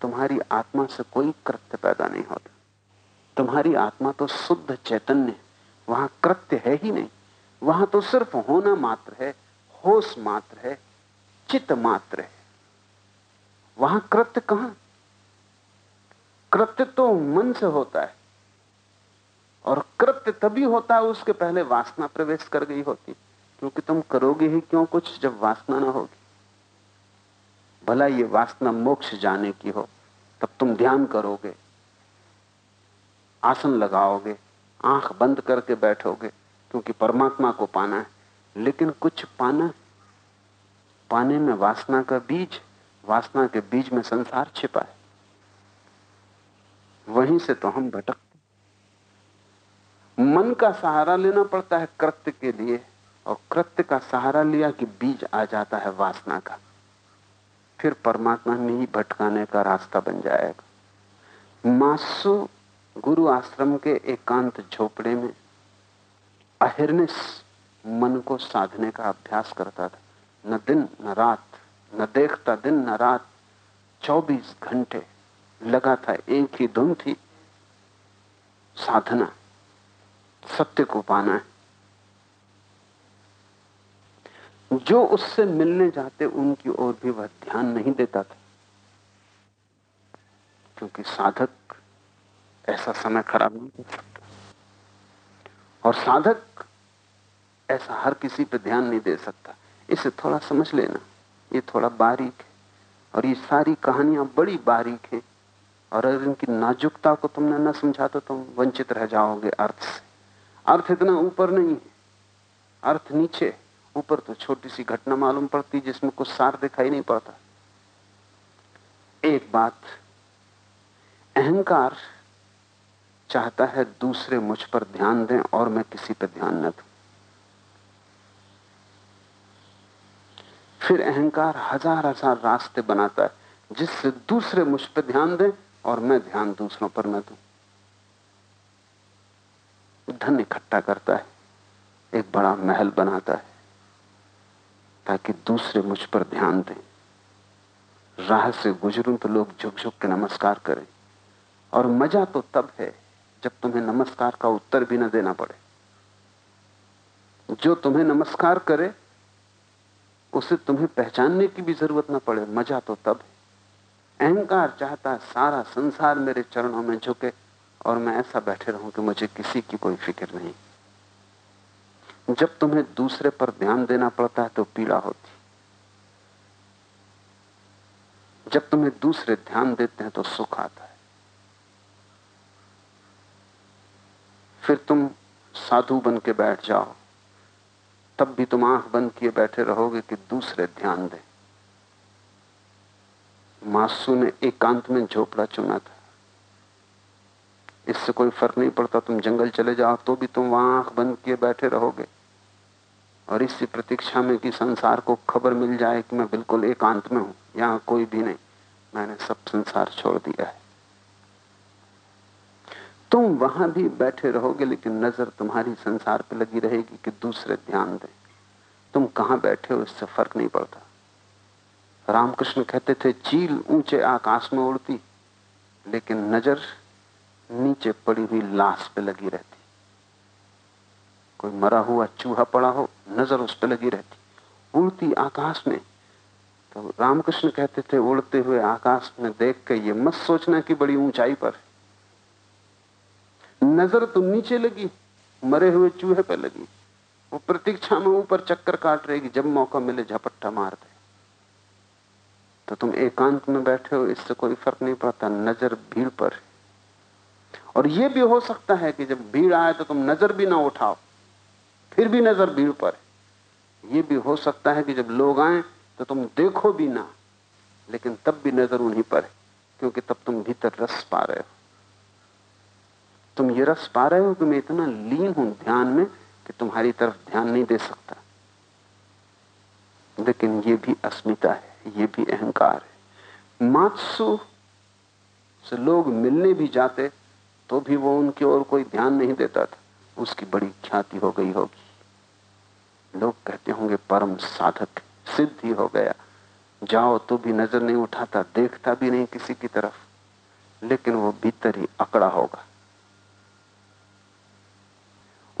तुम्हारी आत्मा से कोई कृत्य पैदा नहीं होता। तुम्हारी आत्मा तो शुद्ध चैतन्य वहाँ कृत्य है ही नहीं। वहाँ तो सिर्फ़ होना मात्र है, होश मात्र है, चित्त मात्र है। वहाँ कृत्य कहाँ? कृत्य तो मन से होता है। और कृत्य तभी होता है उसके पहले वासना प्रवेश कर गई होती। क्योंकि तुम करोगे ही क्यों कुछ जब वासना ना होगी? भला ये वासना मोक्ष जाने की हो, तब तुम ध्यान करोगे, आसन लगाओगे, आँख बंद करके बैठोगे, क्योंकि परमात्मा को पाना है। लेकिन कुछ पाना, पाने में वासना का बीज, वासना के बीज में संसार छिपा है। वहीं से तो हम भटकते मन का सहारा लेना पड़ता है कृत्य के लिए, और कृत्य का सहारा लिया कि बीज आ जाता है वासना का। फिर परमात्मा में ही भटकाने का रास्ता बन जाएगा। मासु गुरु आश्रम के एकांत झोपड़े में अहिर्निश मन को साधने का अभ्यास करता था। न दिन, न रात, न देखता दिन, न रात। 24 घंटे लगा था एक ही धुन थी। साधना। सत्य को पाना है। जो उससे मिलने जाते, उनकी ओर भी वह ध्यान नहीं देता था। क्योंकि साधक ऐसा समय खराब नहीं कर सकता। और साधक ऐसा हर किसी पर ध्यान नहीं दे सकता। इसे थोड़ा समझ लेना। ये थोड़ा बारीक है। और ये सारी कहानियाँ बड़ी बारीक है। और अगर इनकी नाजुकता को तुमने न समझा तो तुम वंचित रह जाओगे अर्थ से। अर्थ इतना ऊपर नहीं है। अर्थ नीचे ऊपर तो छोटी सी घटना मालूम पड़ती जिसमें कुछ सार दिखाई नहीं पड़ता। एक बात, अहंकार चाहता है दूसरे मुझ पर ध्यान दें और मैं किसी पर ध्यान न दूँ। फिर अहंकार हज़ार हज़ार रास्ते बनाता है जिससे दूसरे मुझ पर ध्यान दें और मैं ध्यान दूसरों पर न दूँ। धन इकट्ठा करता है, एक बड़ा महल बनाता है, ताकि दूसरे मुझ पर ध्यान दें। राह से गुजरूं तो लोग झुक झुक के नमस्कार करें, और मज़ा तो तब है जब तुम्हें नमस्कार का उत्तर भी न देना पड़े। जो तुम्हें नमस्कार करे, उसे तुम्हें पहचानने की भी ज़रूरत ना पड़े, मज़ा तो तब है। अहंकार चाहता सारा संसार मेरे चरणों में झुके। और मैं ऐसा बैठे रहूँ कि मुझे किसी की कोई फ़िक्र नहीं। जब तुम्हें दूसरे पर ध्यान देना पड़ता है तो पीड़ा होती। जब तुम्हें दूसरे ध्यान देते हैं तो सुख आता है। फिर तुम साधु बन के बैठ जाओ। तब भी तुम आँख बंद किए बैठे रहोगे कि दूसरे ध्यान दें। मासू ने एकांत में झोपड़ा चुना था। इससे कोई फ़र्क नहीं पड़ता, तुम जंगल चले जाओ तो भी तुम वहाँ आँख बंद किए बैठे रहोगे। और इसी प्रतीक्षा में कि संसार को खबर मिल जाए कि मैं बिल्कुल एकांत में हूँ, यहाँ कोई भी नहीं, मैंने सब संसार छोड़ दिया है। तुम वहाँ भी बैठे रहोगे, लेकिन नज़र तुम्हारी संसार पर लगी रहेगी कि दूसरे ध्यान दें। तुम कहाँ बैठे हो, इससे फ़र्क नहीं पड़ता। रामकृष्ण कहते थे, चील ऊँचे आकाश में उड़ती, लेकिन नज़र नीचे पड़ी हुई लाश पे लगी रहती। कोई मरा हुआ चूहा पड़ा हो, नज़र उस पर लगी रहती। उड़ती आकाश में। तो रामकृष्ण कहते थे, उड़ते हुए आकाश में देख के ये मत सोचना कि बड़ी ऊंचाई पर नज़र तो नीचे लगी, मरे हुए चूहे पर लगी। वो प्रतीक्षा में ऊपर चक्कर काट रहेगी जब मौका मिले झपट्टा मार दे। तो तुम एकांत में बैठे हो, इससे कोई फ़र्क नहीं पड़ता, नज़र भीड़ पर है। और यह भी हो सकता है कि जब भीड़ आए तो तुम नज़र भी ना उठाओ, फिर भी नज़र भीड़ पर है। यह भी हो सकता है कि जब लोग आए तो तुम देखो भी ना, लेकिन तब भी नज़र उन्हीं पर है, क्योंकि तब तुम भीतर रस पा रहे हो। तुम ये रस पा रहे हो कि मैं इतना लीन हूँ ध्यान में कि तुम्हारी तरफ़ ध्यान नहीं दे सकता। लेकिन ये भी अस्मिता है, ये भी अहंकार है। मात्सु से लोग मिलने भी जाते तो भी वो उनकी ओर कोई ध्यान नहीं देता था। उसकी बड़ी ख्याति हो गई होगी। लोग कहते होंगे, परम साधक सिद्ध ही हो गया। जाओ तो भी नज़र नहीं उठाता, देखता भी नहीं किसी की तरफ़। लेकिन वो भीतर ही अकड़ा होगा।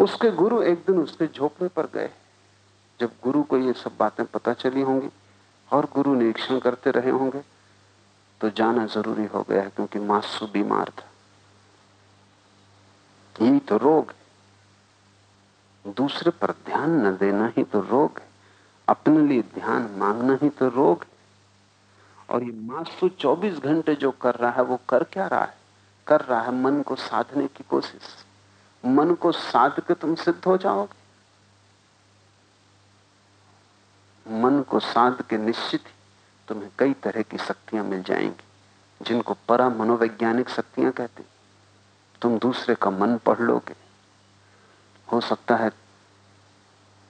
उसके गुरु एक दिन उसके झोपड़े पर गए। जब गुरु को ये सब बातें पता चली होंगी और गुरु निरीक्षण करते रहे होंगे तो जाना ज़रूरी हो गया क्योंकि मासू बीमार था। यही तो रोग। है दूसरे पर ध्यान न देना ही तो रोग है। अपने लिए ध्यान मांगना ही तो रोग है। और ये मासू 24 घंटे जो कर रहा है, वो कर क्या रहा है? कर रहा है मन को साधने की कोशिश। मन को साध के तुम सिद्ध हो जाओगे। मन को साध के निश्चित ही तुम्हें कई तरह की शक्तियाँ मिल जाएँगी, जिनको परा मनोवैज्ञानिक शक्तियाँ कहते तुम दूसरे का मन पढ़ लोगे। हो सकता है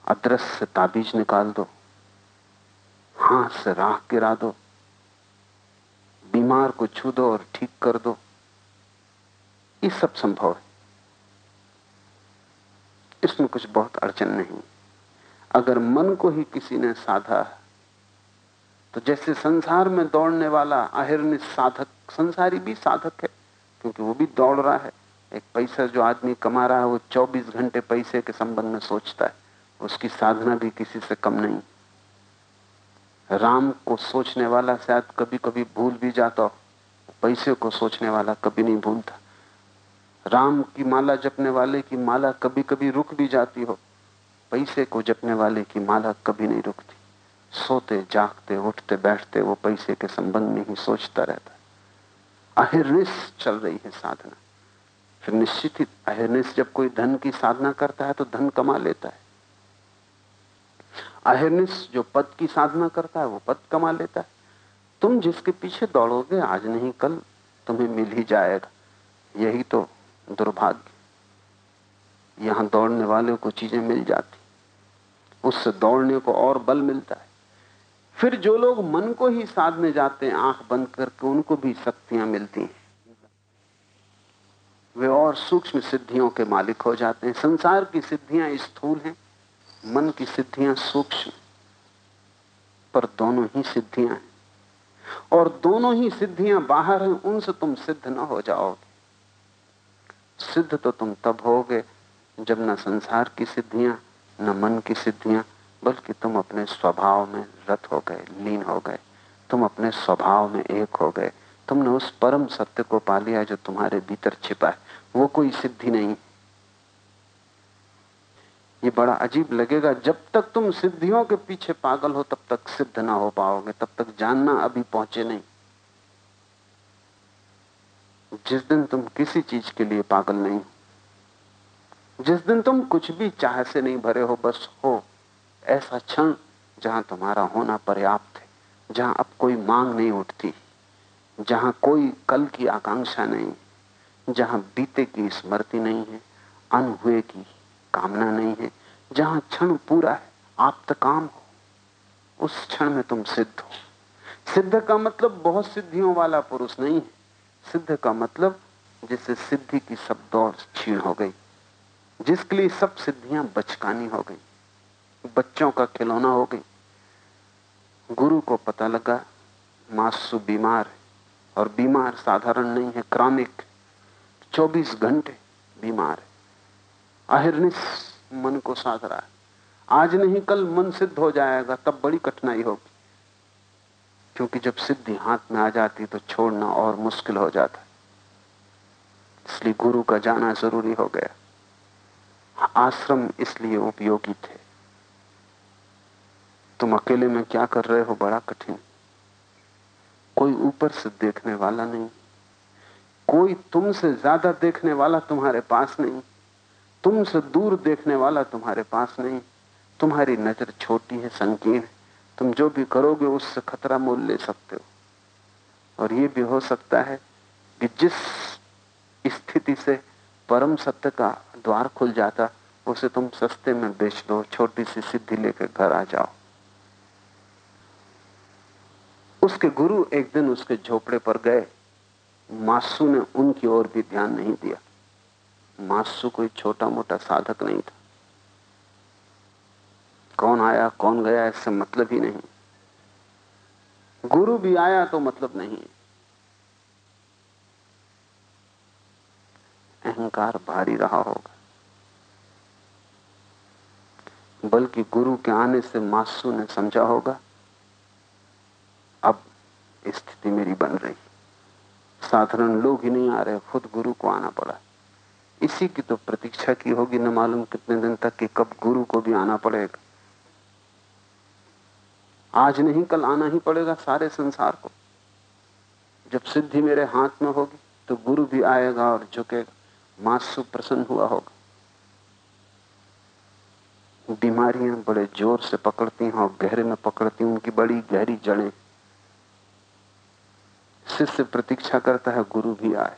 अदृश्य से ताबीज निकाल दो, हाथ से राख गिरा दो, बीमार को छू दो और ठीक कर दो। ये सब संभव है। इसमें कुछ बहुत अड़चन नहीं। अगर मन को ही किसी ने साधा तो जैसे संसार में दौड़ने वाला अहिर्निश साधक, संसारी भी साधक है, क्योंकि वो भी दौड़ रहा है। एक पैसा जो आदमी कमा रहा है, वो 24 घंटे पैसे के संबंध में सोचता है। उसकी साधना भी किसी से कम नहीं। राम को सोचने वाला शायद कभी कभी भूल भी जाता हो। पैसे को सोचने वाला कभी नहीं भूलता। राम की माला जपने वाले की माला कभी कभी रुक भी जाती हो। पैसे को जपने वाले की माला कभी नहीं रुकती। सोते, जागते, उठते, बैठते वो पैसे के संबंध में ही सोचता रहता अहिर्निश चल रही है साधना। फिर निश्चित ही अहिर्निश जब कोई धन की साधना करता है तो धन कमा लेता है। अहिर्निश जो पद की साधना करता है, वो पद कमा लेता है। तुम जिसके पीछे दौड़ोगे, आज नहीं, कल तुम्हें मिल ही जाएगा। यही तो दुर्भाग्य। यहाँ दौड़ने वाले को चीज़ें मिल जाती। उससे दौड़ने को और बल मिलता है। फिर जो लोग मन को ही साधने जाते हैं, आँख बंद करके उनको भी शक्तियाँ मिलती हैं। वे और सूक्ष्म सिद्धियों के मालिक हो जाते हैं। संसार की सिद्धियाँ स्थूल हैं, मन की सिद्धियाँ सूक्ष्म, पर दोनों ही सिद्धियाँ हैं। और दोनों ही सिद्धियाँ बाहर हैं, उनसे तुम सिद्ध ना हो जाओगे। सिद्ध तो तुम तब होगे, जब न संसार की सिद्धियाँ, न मन की सिद्धियाँ, बल्कि तुम अपने स्वभाव में रत हो गए, लीन हो गए। तुम अपने स्वभाव में एक हो गए। तुमने उस परम सत्य को पा लिया जो तुम्हारे भीतर छिपा है। वो कोई सिद्धि नहीं। ये बड़ा अजीब लगेगा, जब तक तुम सिद्धियों के पीछे पागल हो, तब तक सिद्ध ना हो पाओगे, तब तक जानना अभी पहुँचे नहीं। जिस दिन तुम किसी चीज़ के लिए पागल नहीं, जिस दिन तुम कुछ भी चाह से नहीं भरे हो, बस हो, ऐसा क्षण जहाँ तुम्हारा होना पर्याप्त है, जहाँ अब कोई मांग नहीं उठती, जहाँ कोई कल की आकांक्षा नहीं। जहाँ बीते की स्मृति नहीं है अन हुए की कामना नहीं है, जहाँ क्षण पूरा है आप तक काम हो, उस क्षण में तुम सिद्ध हो। सिद्ध का मतलब बहुत सिद्धियों वाला पुरुष नहीं है। सिद्ध का मतलब जिससे सिद्धि की सब दौड़ छीण हो गई, जिसके लिए सब सिद्धियाँ बचकानी हो गई, बच्चों का खिलौना हो गई। गुरु को पता लगा मासु बीमार है, और बीमार साधारण नहीं है क्रॉनिक 24 घंटे बीमार है। अहिर्निश मन को साध रहा है। आज नहीं, कल मन सिद्ध हो जाएगा, तब बड़ी कठिनाई होगी। क्योंकि जब सिद्धि हाथ में आ जाती तो छोड़ना और मुश्किल हो जाता। इसलिए गुरु का जाना ज़रूरी हो गया। आश्रम इसलिए उपयोगी थे। तुम अकेले में क्या कर रहे हो? बड़ा कठिन। कोई ऊपर से देखने वाला नहीं। कोई तुमसे ज़्यादा देखने वाला तुम्हारे पास नहीं, तुमसे दूर देखने वाला तुम्हारे पास नहीं। तुम्हारी नज़र छोटी है, संकीर्ण है। तुम जो भी करोगे, उससे खतरा मोल ले सकते हो। और ये भी हो सकता है कि जिस स्थिति से परम सत्य का द्वार खुल जाता, उसे तुम सस्ते में बेच दो, छोटी सी सिद्धि लेकर घर आ जाओ। उसके गुरु एक दिन उसके झोपड़े पर गए। मासू ने उनकी ओर भी ध्यान नहीं दिया। मासू कोई छोटा मोटा साधक नहीं था। कौन आया, कौन गया, इससे मतलब ही नहीं। गुरु भी आया तो मतलब नहीं अहंकार भारी रहा होगा। बल्कि गुरु के आने से मासू ने समझा होगा, अब स्थिति मेरी बन रही साधारण लोग ही नहीं आ रहे, खुद गुरु को आना पड़ा। इसी की तो प्रतीक्षा की होगी, न मालूम कितने दिन तक कि कब गुरु को भी आना पड़ेगा। आज नहीं, कल आना ही पड़ेगा सारे संसार को। जब सिद्धि मेरे हाथ में होगी तो गुरु भी आएगा और झुकेगा। मासु प्रसन्न हुआ होगा। बीमारियाँ बड़े ज़ोर से पकड़ती हैं और गहरे में पकड़ती हैं, उनकी बड़ी गहरी जड़ें। शिष्य प्रतीक्षा करता है, गुरु भी आए।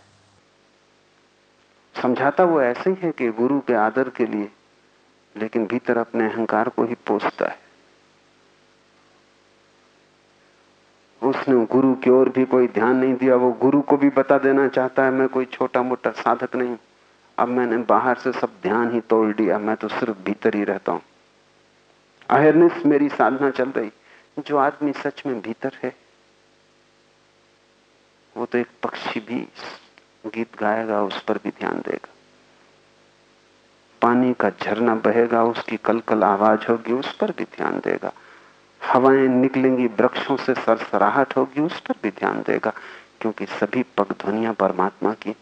समझाता वो ऐसे ही है कि गुरु के आदर के लिए, लेकिन भीतर अपने अहंकार को ही पोसता है। उसने गुरु की ओर भी कोई ध्यान नहीं दिया, वो गुरु को भी बता देना चाहता है, मैं कोई छोटा मोटा साधक नहीं, अब मैंने बाहर से सब ध्यान ही तोड़ दिया मैं तो सिर्फ़ भीतर ही रहता हूँ। अवेयरनेस मेरी साधना चल रही, जो आदमी सच में भीतर है वो तो एक पक्षी भी गीत गाएगा, उस पर भी ध्यान देगा। पानी का झरना बहेगा, उसकी कलकल आवाज़ होगी, उस पर भी ध्यान देगा। हवाएँ निकलेंगी, वृक्षों से सरसराहट होगी, उस पर भी ध्यान देगा, क्योंकि सभी पग ध्वनिया परमात्मा की।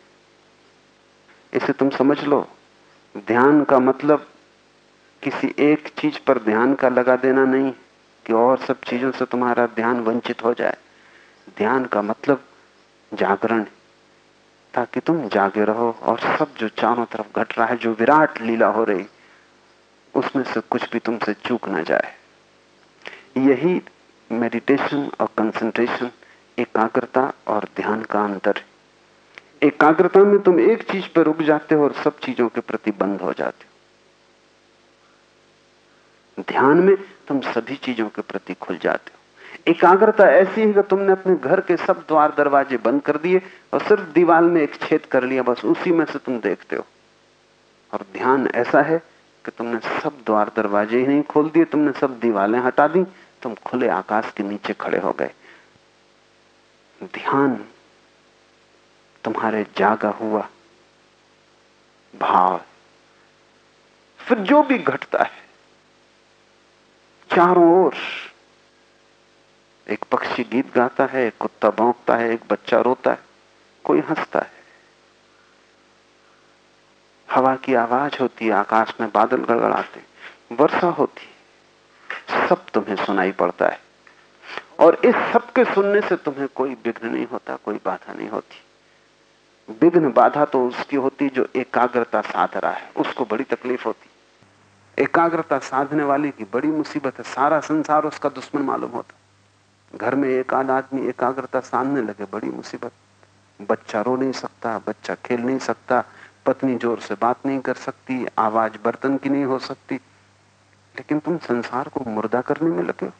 इसे तुम समझ लो, ध्यान का मतलब किसी एक चीज़ पर ध्यान का लगा देना नहीं, कि और सब चीज़ों से तुम्हारा ध्यान वंचित हो जाए। ध्यान का मतलब जागरण, ताकि तुम जागे रहो और सब जो चारों तरफ़ घट रहा है, जो विराट लीला हो रही, उसमें से कुछ भी तुमसे चूक ना जाए। यही मेडिटेशन और कंसंट्रेशन एकाग्रता और ध्यान का अंतर है। एकाग्रता में तुम एक चीज़ पर रुक जाते हो और सब चीज़ों के प्रति बंद हो जाते हो। ध्यान में तुम सभी चीज़ों के प्रति खुल जाते हो। एकाग्रता ऐसी है कि तुमने अपने घर के सब द्वार दरवाजे बंद कर दिए और सिर्फ़ दीवार में एक छेद कर लिया, बस उसी में से तुम देखते हो। और ध्यान ऐसा है कि तुमने सब द्वार दरवाजे ही नहीं खोल दिए, तुमने सब दीवारें हटा दी, तुम खुले आकाश के नीचे खड़े हो गए। ध्यान तुम्हारे जागा हुआ। भाव। फिर जो भी घटता है, चारों ओर एक पक्षी गीत गाता है, एक कुत्ता भौंकता है, एक बच्चा रोता है, कोई हंसता है। हवा की आवाज़ होती है, आकाश में बादल गड़गड़ाते वर्षा होती है, सब तुम्हें सुनाई पड़ता है। और इस सब के सुनने से तुम्हें कोई विघ्न नहीं होता, कोई बाधा नहीं होती। विघ्न बाधा तो उसकी होती जो एकाग्रता साध रहा है, उसको बड़ी तकलीफ़ होती। एकाग्रता साधने वाले की बड़ी मुसीबत है, सारा संसार उसका दुश्मन मालूम होता। घर में एक आध आदमी एकाग्रता सामने लगे, बड़ी मुसीबत। बच्चा रो नहीं सकता, बच्चा खेल नहीं सकता, पत्नी ज़ोर से बात नहीं कर सकती, आवाज़ बर्तन की नहीं हो सकती। लेकिन तुम संसार को मुर्दा करने में लगे हो।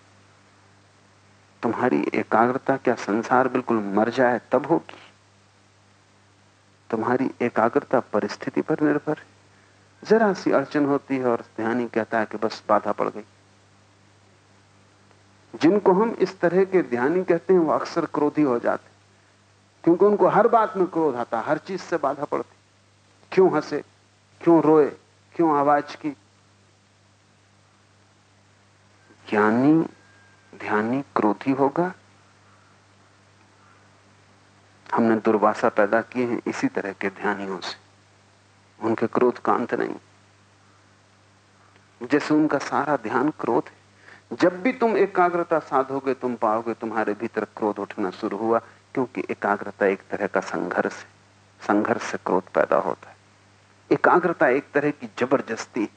तुम्हारी एकाग्रता क्या संसार बिल्कुल मर जाए तब होगी? तुम्हारी एकाग्रता परिस्थिति पर निर्भर जरा सी अड़चन होती है और ध्यान ही कहता है कि बस बाधा पड़ गई। जिनको हम इस तरह के ध्यानी कहते हैं, वो अक्सर क्रोधी हो जाते क्योंकि उनको हर बात में क्रोध आता हर चीज़ से बाधा पड़ती क्यों हंसे? क्यों रोए? क्यों आवाज़ की? ज्ञानी, ध्यानी क्रोधी होगा। हमने दुर्वासा पैदा किए हैं इसी तरह के ध्यानियों से। उनके क्रोध का अंत नहीं। जैसे उनका सारा ध्यान क्रोध है। जब भी तुम एकाग्रता साधोगे, तुम पाओगे तुम्हारे भीतर क्रोध उठना शुरू हुआ, क्योंकि एकाग्रता एक तरह का संघर्ष है। संघर्ष से क्रोध पैदा होता है। एकाग्रता एक तरह की ज़बरदस्ती।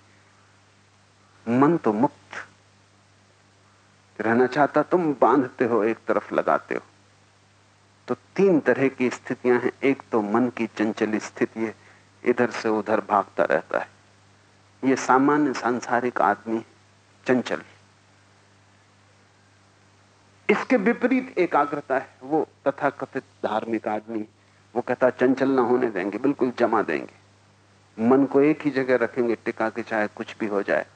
मन तो मुक्त। रहना चाहता, तुम बांधते हो, एक तरफ़ लगाते हो। तो तीन तरह की स्थितियाँ हैं। एक तो मन की चंचल स्थिति है। इधर से उधर भागता रहता है। ये सामान्य सांसारिक आदमी चंचल। इसके विपरीत एकाग्रता है। वो तथा कथित धार्मिक आदमी वो कहता, चंचल ना होने देंगे, बिल्कुल जमा देंगे। मन को एक ही जगह रखेंगे, टिका के चाहे कुछ भी हो जाए।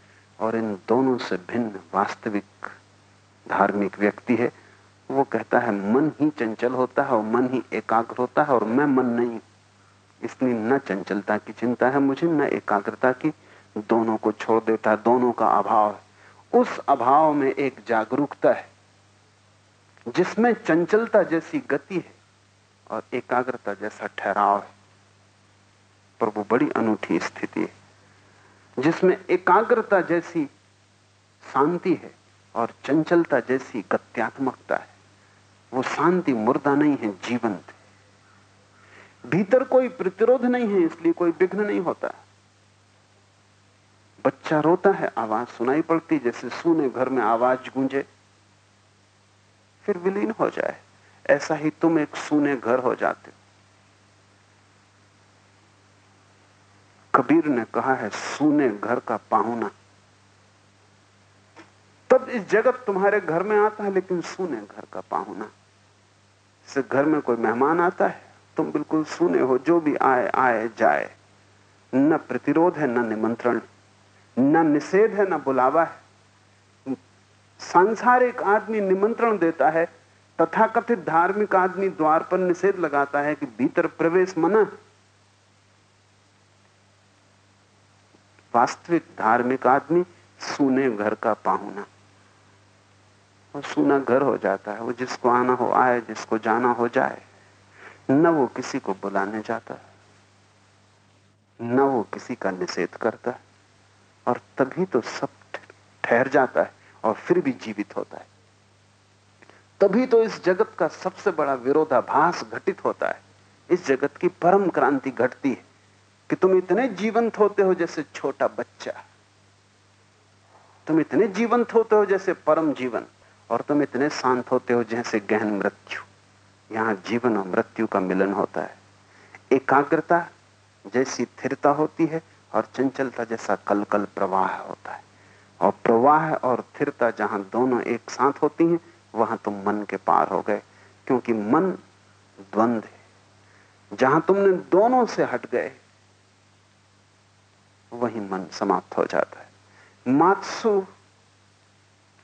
और इन दोनों से भिन्न वास्तविक धार्मिक व्यक्ति है। वो कहता है, मन ही चंचल होता है और मन ही एकाग्र होता है और मैं मन नहीं इसलिए न चंचलता की चिंता है मुझे, न एकाग्रता की। दोनों को छोड़ देता है दोनों का अभाव है। उस अभाव में एक जागरूकता है। जिसमें चंचलता जैसी गति है और एकाग्रता जैसा ठहराव है। पर वो बड़ी अनूठी स्थिति है, जिसमें एकाग्रता जैसी शांति है और चंचलता जैसी गत्यात्मकता है। वो शांति मुर्दा नहीं है, जीवंत भीतर कोई प्रतिरोध नहीं है, इसलिए कोई विघ्न नहीं होता। बच्चा रोता है, आवाज़ सुनाई पड़ती, जैसे सुने घर में आवाज़ गूंजे। फिर विलीन हो जाए। ऐसा ही तुम एक सुने घर हो जाते। हो कबीर ने कहा है, सुने घर का पाहुना। तब इस जगत तुम्हारे घर में आता है, लेकिन सुने घर का पाहुना। से घर में कोई मेहमान आता है, तुम बिल्कुल सुने हो, जो भी आए आए, जाए। न प्रतिरोध है, न निमंत्रण। न निषेध है, न बुलावा है। सांसारिक आदमी निमंत्रण देता है, तथाकथित धार्मिक आदमी द्वार पर निषेध लगाता है कि भीतर प्रवेश मना। वास्तविक धार्मिक आदमी सुने घर का पाहुना। वो सुना घर हो जाता है, वो जिसको आना हो आए, जिसको जाना हो जाए। न वो किसी को बुलाने जाता, न वो किसी का निषेध करता, और तभी तो सब ठहर जाता है। और फिर भी जीवित होता है। तभी तो इस जगत का सबसे बड़ा विरोधाभास घटित होता है। इस जगत की परम क्रांति घटती है कि तुम इतने जीवंत होते हो जैसे छोटा बच्चा। तुम इतने जीवंत होते हो जैसे परम जीवन और तुम इतने शांत होते हो जैसे गहन मृत्यु। यहाँ जीवन और मृत्यु का मिलन होता है। एकाग्रता जैसी स्थिरता होती है और चंचलता जैसा कल कल प्रवाह होता है। और प्रवाह और स्थिरता जहाँ दोनों एक साथ होती हैं, वहाँ तुम मन के पार हो गए, क्योंकि मन द्वंद है। जहाँ तुमने दोनों से हट गए, वही मन समाप्त हो जाता है। मात्सु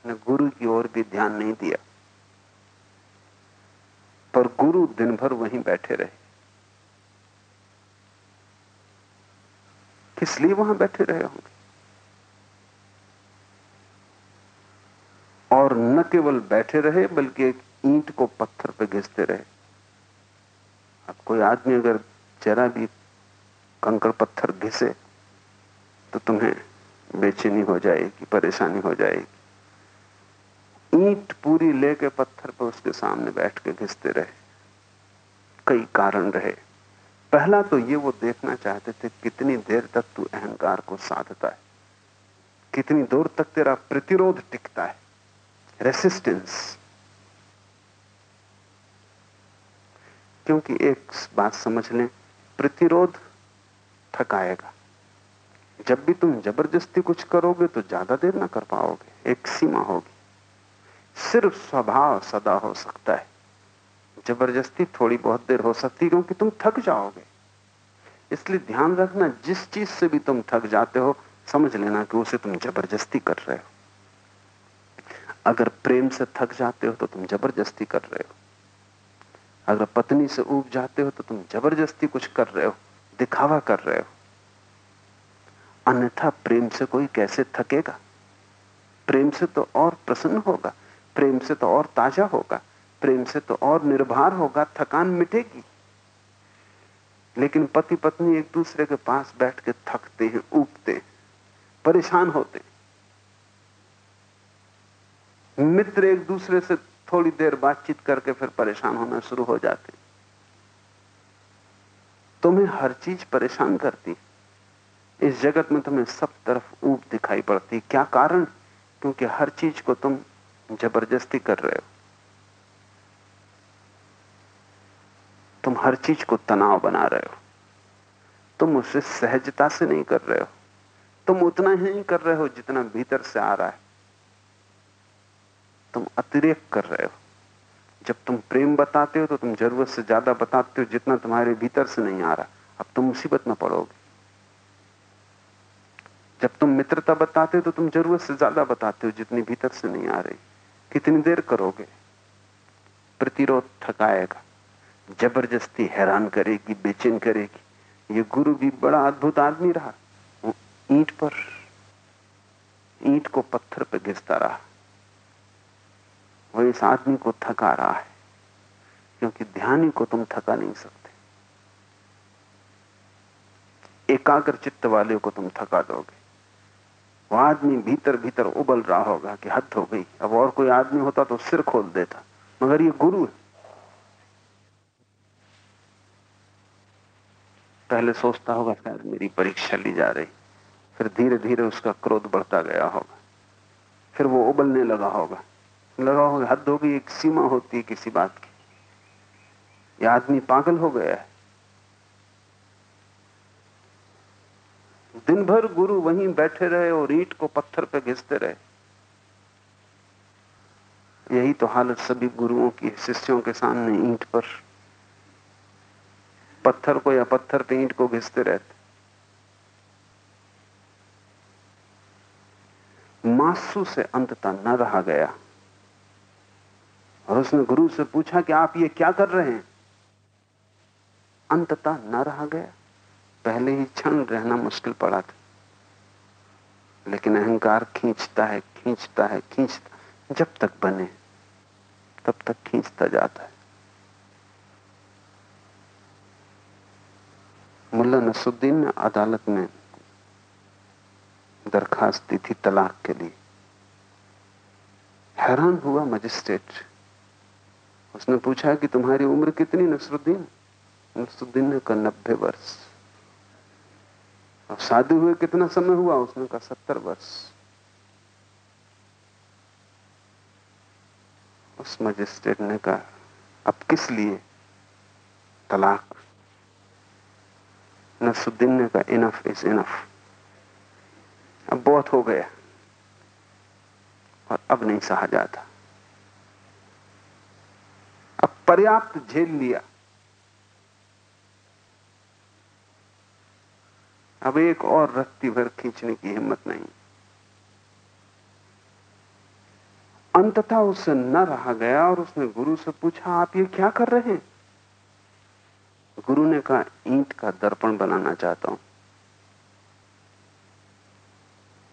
ने गुरु की ओर भी ध्यान नहीं दिया, पर गुरु दिन भर वहीं बैठे रहे। किस लिए वहाँ बैठे रहे होंगे? और न केवल बैठे रहे, बल्कि एक ईंट को पत्थर पर घिसते रहे। अब कोई आदमी अगर जरा भी कंकड़ पत्थर घिसे तो तुम्हें बेचैनी हो जाएगी, परेशानी हो जाएगी। ईंट पूरी लेके पत्थर पर उसके सामने बैठ के घिसते रहे। कई कारण रहे। पहला तो ये वो देखना चाहते थे, कितनी देर तक तू अहंकार को साधता है। कितनी दूर तक तेरा प्रतिरोध टिकता है। रेसिस्टेंस क्योंकि एक बात समझ लें, प्रतिरोध थकाएगा। जब भी तुम ज़बरदस्ती कुछ करोगे तो ज़्यादा देर ना कर पाओगे, एक सीमा होगी। सिर्फ़ स्वभाव सदा हो सकता है। ज़बरदस्ती थोड़ी बहुत देर हो सकती है, क्योंकि तुम थक जाओगे। इसलिए ध्यान रखना, जिस चीज़ से भी तुम थक जाते हो, समझ लेना कि उसे तुम ज़बरदस्ती कर रहे हो। अगर प्रेम से थक जाते हो तो तुम ज़बरदस्ती कर रहे हो। अगर पत्नी से उब जाते हो तो तुम ज़बरदस्ती कुछ कर रहे हो, दिखावा कर रहे हो। अन्यथा प्रेम से कोई कैसे थकेगा? प्रेम से तो और प्रसन्न होगा, प्रेम से तो और ताज़ा होगा, प्रेम से तो और निर्भर होगा, थकान मिटेगी। लेकिन पति पत्नी एक दूसरे के पास बैठ के थकते हैं उगते परेशान होते मित्र एक दूसरे से थोड़ी देर बातचीत करके फिर परेशान होना शुरू हो जाते तुम्हें हर चीज़ परेशान करती इस जगत में तुम्हें सब तरफ़ ऊप दिखाई पड़ती क्या कारण? क्योंकि हर चीज़ को तुम ज़बरदस्ती कर रहे हो। तुम हर चीज़ को तनाव बना रहे हो। तुम उसे सहजता से नहीं कर रहे हो। तुम उतना ही नहीं कर रहे हो जितना भीतर से आ रहा है। तुम अतिरेक कर रहे हो। जब तुम प्रेम बताते हो तो तुम ज़रूरत से ज़्यादा बताते हो, जितना तुम्हारे भीतर से नहीं आ रहा। अब तुम मुसीबत में पड़ोगे। जब तुम मित्रता बताते हो तो तुम ज़रूरत से ज़्यादा बताते हो, जितनी भीतर से नहीं आ रही। कितनी देर करोगे? प्रतिरोध थकाएगा ज़बरदस्ती हैरान करेगी, बेचैन करेगी। ये गुरु भी बड़ा अद्भुत आदमी रहा। वो ईंट पर, ईंट को पत्थर पर घिसता रहा। वो इस आदमी को थका रहा है, क्योंकि ध्यान को तुम थका नहीं सकते। एकाग्र चित्त वाले को तुम थका दोगे। वो आदमी भीतर भीतर उबल रहा होगा कि हद हो गई। अब और कोई आदमी होता तो सिर खोल देता, मगर ये गुरु है। पहले सोचता होगा, शायद मेरी परीक्षा ली जा रही। फिर धीरे धीरे उसका क्रोध बढ़ता गया होगा। फिर वो उबलने लगा होगा। लगा होगा हद होगी एक सीमा होती है किसी बात की। यह आदमी पागल हो गया है। दिन भर गुरु वहीं बैठे रहे और ईट को पत्थर पे घिसते रहे। यही तो हालत सभी गुरुओं की शिष्यों के सामने ईंट पर। पत्थर को या पत्थर पे ईंट को घिसते रहते। मासू से अंततः न रहा गया। उसने गुरु से पूछा कि आप ये क्या कर रहे हैं? अंततः न रहा गया। पहले ही क्षण रहना मुश्किल पड़ा था। लेकिन अहंकार खींचता है खींचता है, खींचता जब तक बने, तब तक खींचता जाता है। मुल्ला नसुद्दीन ने अदालत में दरखास्त दी थी तलाक के लिए। हैरान हुआ मजिस्ट्रेट। उसने पूछा कि तुम्हारी उम्र कितनी, नसरुद्दीन? नसरुद्दीन ने कहा, नब्बे वर्ष। अब शादी हुए कितना समय हुआ? उसने कहा, सत्तर वर्ष। उस मजिस्ट्रेट ने कहा, अब किस लिए तलाक? नसुद्दीन ने कहा इनफ इज़ इनफ अब बहुत हो गया। और अब नहीं सहा जाता। पर्याप्त झेल लिया। अब एक और रत्ती भर खींचने की हिम्मत नहीं। अंततः उससे न रहा गया और उसने गुरु से पूछा, आप ये क्या कर रहे हैं? गुरु ने कहा, ईंट का दर्पण बनाना चाहता हूँ।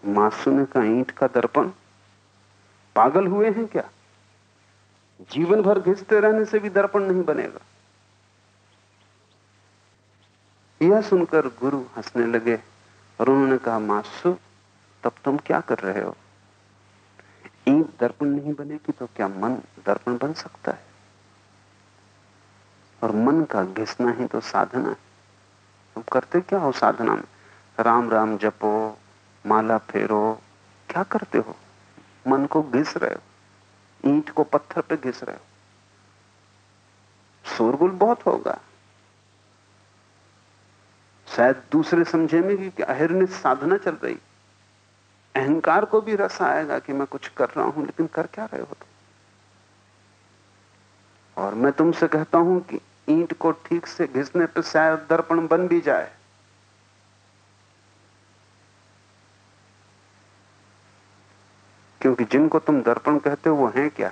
मासू ने कहा, ईंट का दर्पण? पागल हुए हैं क्या? जीवन भर घिसते रहने से भी दर्पण नहीं बनेगा। यह सुनकर गुरु हंसने लगे और उन्होंने कहा, मासु, तब तुम क्या कर रहे हो? ईंट दर्पण नहीं बनेगी तो क्या मन दर्पण बन सकता है? और मन का घिसना ही तो साधना है। तुम करते क्या हो साधना में? राम राम जपो, माला फेरो, क्या करते हो? मन को घिस रहे हो। ईंट को पत्थर पे घिस रहे हो। शोरगुल बहुत होगा। शायद दूसरे समझे में कि अहिर्नित साधना चल रही। अहंकार को भी रस आएगा कि मैं कुछ कर रहा हूँ, लेकिन कर क्या रहे हो तुम? और मैं तुमसे कहता हूँ कि ईंट को ठीक से घिसने पर शायद दर्पण बन भी जाए। क्योंकि जिनको तुम दर्पण कहते हो वो हैं क्या?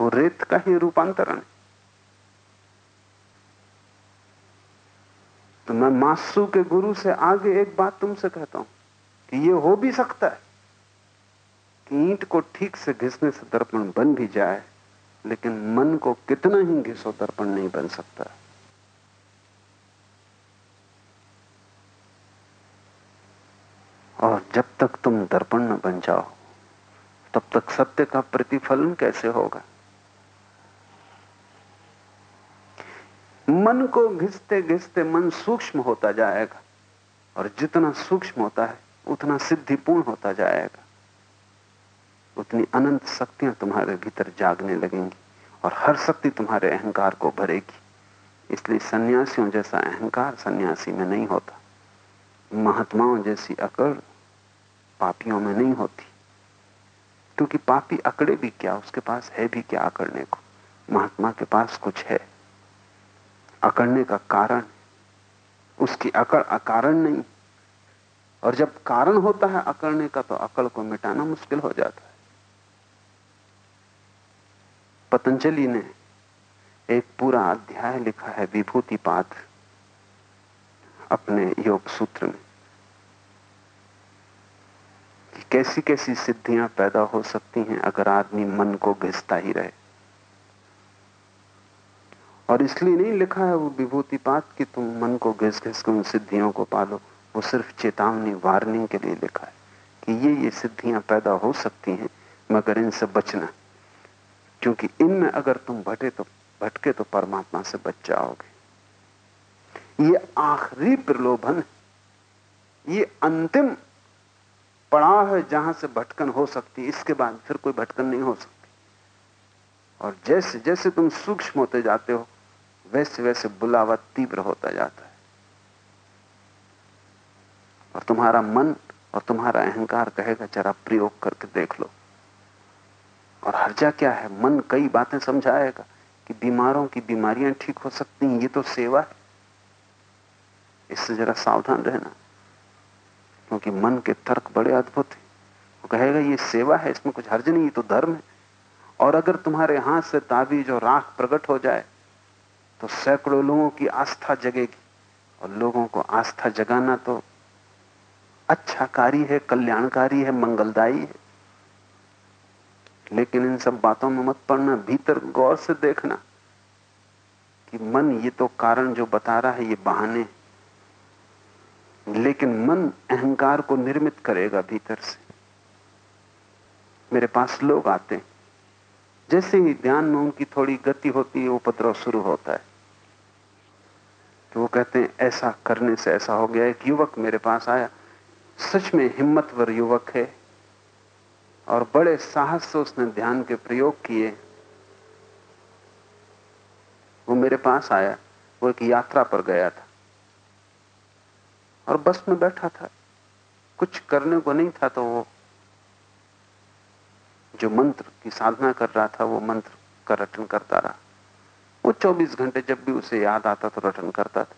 वो रेत का ही रूपांतरण है। तो मैं मासू के गुरु से आगे एक बात तुमसे कहता हूँ कि ये हो भी सकता है कि ईंट को ठीक से घिसने से दर्पण बन भी जाए, लेकिन मन को कितना ही घिसो दर्पण नहीं बन सकता। और जब तक तुम दर्पण न बन जाओ, तब तक सत्य का प्रतिफलन कैसे होगा? मन को घिसते घिसते मन सूक्ष्म होता जाएगा, और जितना सूक्ष्म होता है, उतना सिद्धिपूर्ण होता जाएगा। उतनी अनंत शक्तियाँ तुम्हारे भीतर जागने लगेंगी, और हर शक्ति तुम्हारे अहंकार को भरेगी। इसलिए सन्यासियों जैसा अहंकार सन्यासी में नहीं होता। महात्माओं जैसी अकड़ पापियों में नहीं होती। क्योंकि पापी अकड़े भी क्या? उसके पास है भी क्या अकड़ने को? महात्मा के पास कुछ है। अकड़ने का कारण? उसकी अकड़ अकारण नहीं। और जब कारण होता है अकड़ने का तो अकड़ को मिटाना मुश्किल हो जाता है। पतंजलि ने एक पूरा अध्याय लिखा है, विभूति पात्र अपने योग सूत्र में। कि कैसी कैसी सिद्धियाँ पैदा हो सकती हैं अगर आदमी मन को घिसता ही रहे। और इसलिए नहीं लिखा है वो विभूति पात कि तुम मन को घिस घिस के उन सिद्धियों को पालो। वो सिर्फ़ चेतावनी, वार्निंग के लिए लिखा है कि ये ये सिद्धियाँ पैदा हो सकती हैं, मगर इनसे बचना। क्योंकि इनमें अगर तुम भटे तो भटके तो परमात्मा से बच जाओगे। ये आखिरी प्रलोभन ये अंतिम पड़ाव है जहाँ से भटकन हो सकती इसके बाद फिर कोई भटकन नहीं हो सकती। और जैसे जैसे तुम सूक्ष्म होते जाते हो, वैसे वैसे बुलावा तीव्र होता जाता है। और तुम्हारा मन और तुम्हारा अहंकार कहेगा, जरा प्रयोग करके देख लो। और हर्जा क्या है? मन कई बातें समझाएगा कि बीमारों की बीमारियाँ ठीक हो सकती हैं, ये तो सेवा है। इससे जरा सावधान रहना। क्योंकि मन के तर्क बड़े अद्भुत हैं। वो कहेगा, ये सेवा है, इसमें कुछ हर्ज नहीं, ये तो धर्म है। और अगर तुम्हारे हाथ से ताबीज और राख प्रकट हो जाए तो सैकड़ों लोगों की आस्था जगेगी। और लोगों को आस्था जगाना तो अच्छा कार्य है, कल्याणकारी है, मंगलदायी है। लेकिन इन सब बातों में मत पड़ना, भीतर गौर से देखना कि मन ये तो कारण जो बता रहा है, ये बहाने लेकिन मन अहंकार को निर्मित करेगा भीतर से। मेरे पास लोग आते हैं। जैसे ही ध्यान में उनकी थोड़ी गति होती है वो उपद्रव शुरू होता है। तो वो कहते हैं, ऐसा करने से ऐसा हो गया। एक युवक मेरे पास आया। सच में हिम्मतवर युवक है और बड़े साहस से उसने ध्यान के प्रयोग किए। वो मेरे पास आया। वो एक यात्रा पर गया था। और बस में बैठा था। कुछ करने को नहीं था तो वो जो मंत्र की साधना कर रहा था, वो मंत्र का रटन करता रहा। वो 24 घंटे जब भी उसे याद आता तो रटन करता था।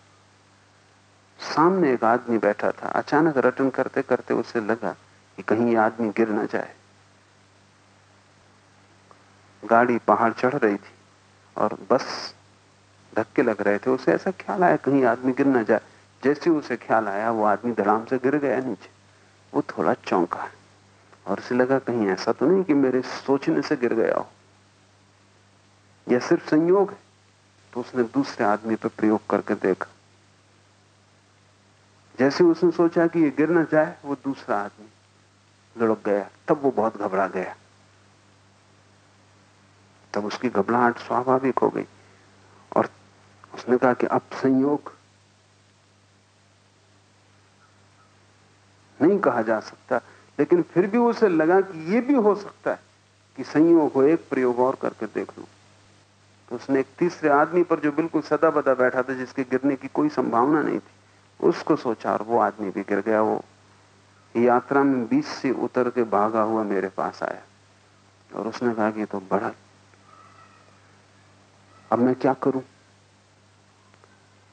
सामने एक आदमी बैठा था। अचानक रटन करते करते उसे लगा कि कहीं आदमी गिर ना जाए। गाड़ी पहाड़ चढ़ रही थी और बस धक्के लग रहे थे। उसे ऐसा ख्याल आया कहीं आदमी गिर ना जाए। जैसे उसे ख्याल आया, वो आदमी धड़ाम से गिर गया नीचे। वो थोड़ा चौंका। और उसे लगा, कहीं ऐसा तो नहीं कि मेरे सोचने से गिर गया हो। यह सिर्फ़ संयोग है। तो उसने दूसरे आदमी पर प्रयोग करके देखा। जैसे उसने सोचा कि ये गिर ना जाए, वो दूसरा आदमी लुढ़क गया। तब वो बहुत घबरा गया। तब उसकी घबराहट स्वाभाविक हो गई। और उसने कहा कि अब संयोग नहीं कहा जा सकता। लेकिन फिर भी उसे लगा कि यह भी हो सकता है कि संयोग हो, एक प्रयोग और करके देख लो। तो उसने एक तीसरे आदमी पर जो बिल्कुल सदा बदा बैठा था, जिसके गिरने की कोई संभावना नहीं थी, उसको सोचा और वो आदमी भी गिर गया। वो यात्रा में बीच से उतर के भागा हुआ मेरे पास आया और उसने कहा कि तो बड़ा अब मैं क्या करूँ?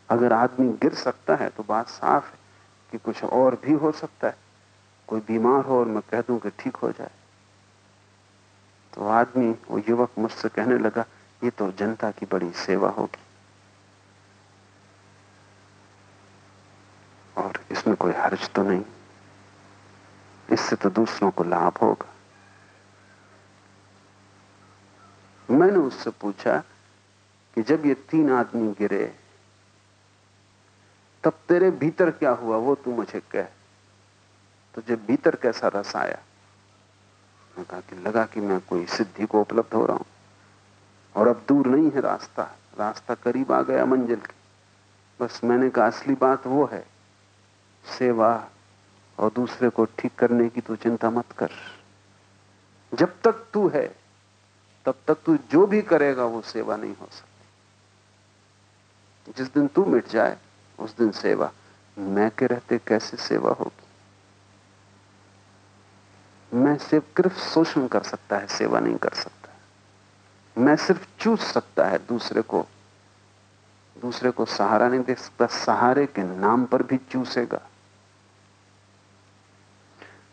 अगर आदमी गिर सकता है तो बात साफ़ है। कि कुछ और भी हो सकता है। कोई बीमार हो और मैं कह दूँ कि ठीक हो जाए। तो आदमी, वो युवक मुझसे कहने लगा, ये तो जनता की बड़ी सेवा होगी। और इसमें कोई हर्ज तो नहीं। इससे तो दूसरों को लाभ होगा। मैंने उससे पूछा कि जब ये तीन आदमी गिरे तब तेरे भीतर क्या हुआ, वो तू मुझे कह। तो जब भीतर कैसा रस आया, मैं कहा कि लगा कि मैं कोई सिद्धि को उपलब्ध हो रहा हूँ। और अब दूर नहीं है रास्ता रास्ता करीब आ गया मंजिल की। बस मैंने कहा, असली बात वो है, सेवा और दूसरे को ठीक करने की तू चिंता मत कर। जब तक तू है, तब तक तू जो भी करेगा, वो सेवा नहीं हो सकती। जिस दिन तू मिट जाए उस दिन सेवा। मैं के रहते कैसे सेवा होगी? मैं सिर्फ़ शोषण कर सकता है, सेवा नहीं कर सकता। मैं सिर्फ़ चूस सकता है दूसरे को। दूसरे को सहारा नहीं दे सकता, सहारे के नाम पर भी चूसेगा।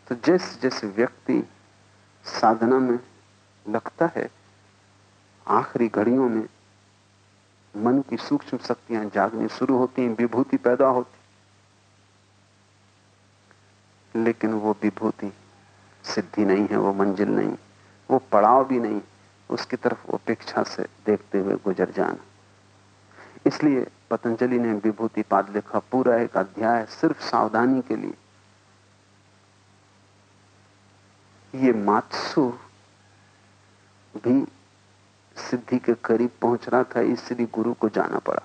तो जैसे जैसे व्यक्ति साधना में लगता है, आखिरी घड़ियों में मन की सूक्ष्म शक्तियाँ जागनी शुरू होती हैं, विभूति पैदा होती लेकिन वो विभूति सिद्धि नहीं है, वो मंजिल नहीं, वो पड़ाव भी नहीं, उसकी तरफ़ उपेक्षा से देखते हुए गुजर जाना। इसलिए पतंजलि ने विभूति पाद लिखा, पूरा एक अध्याय सिर्फ़ सावधानी के लिए। ये मात्सु भी सिद्धि के करीब पहुँच रहा था, इसलिए गुरु को जाना पड़ा।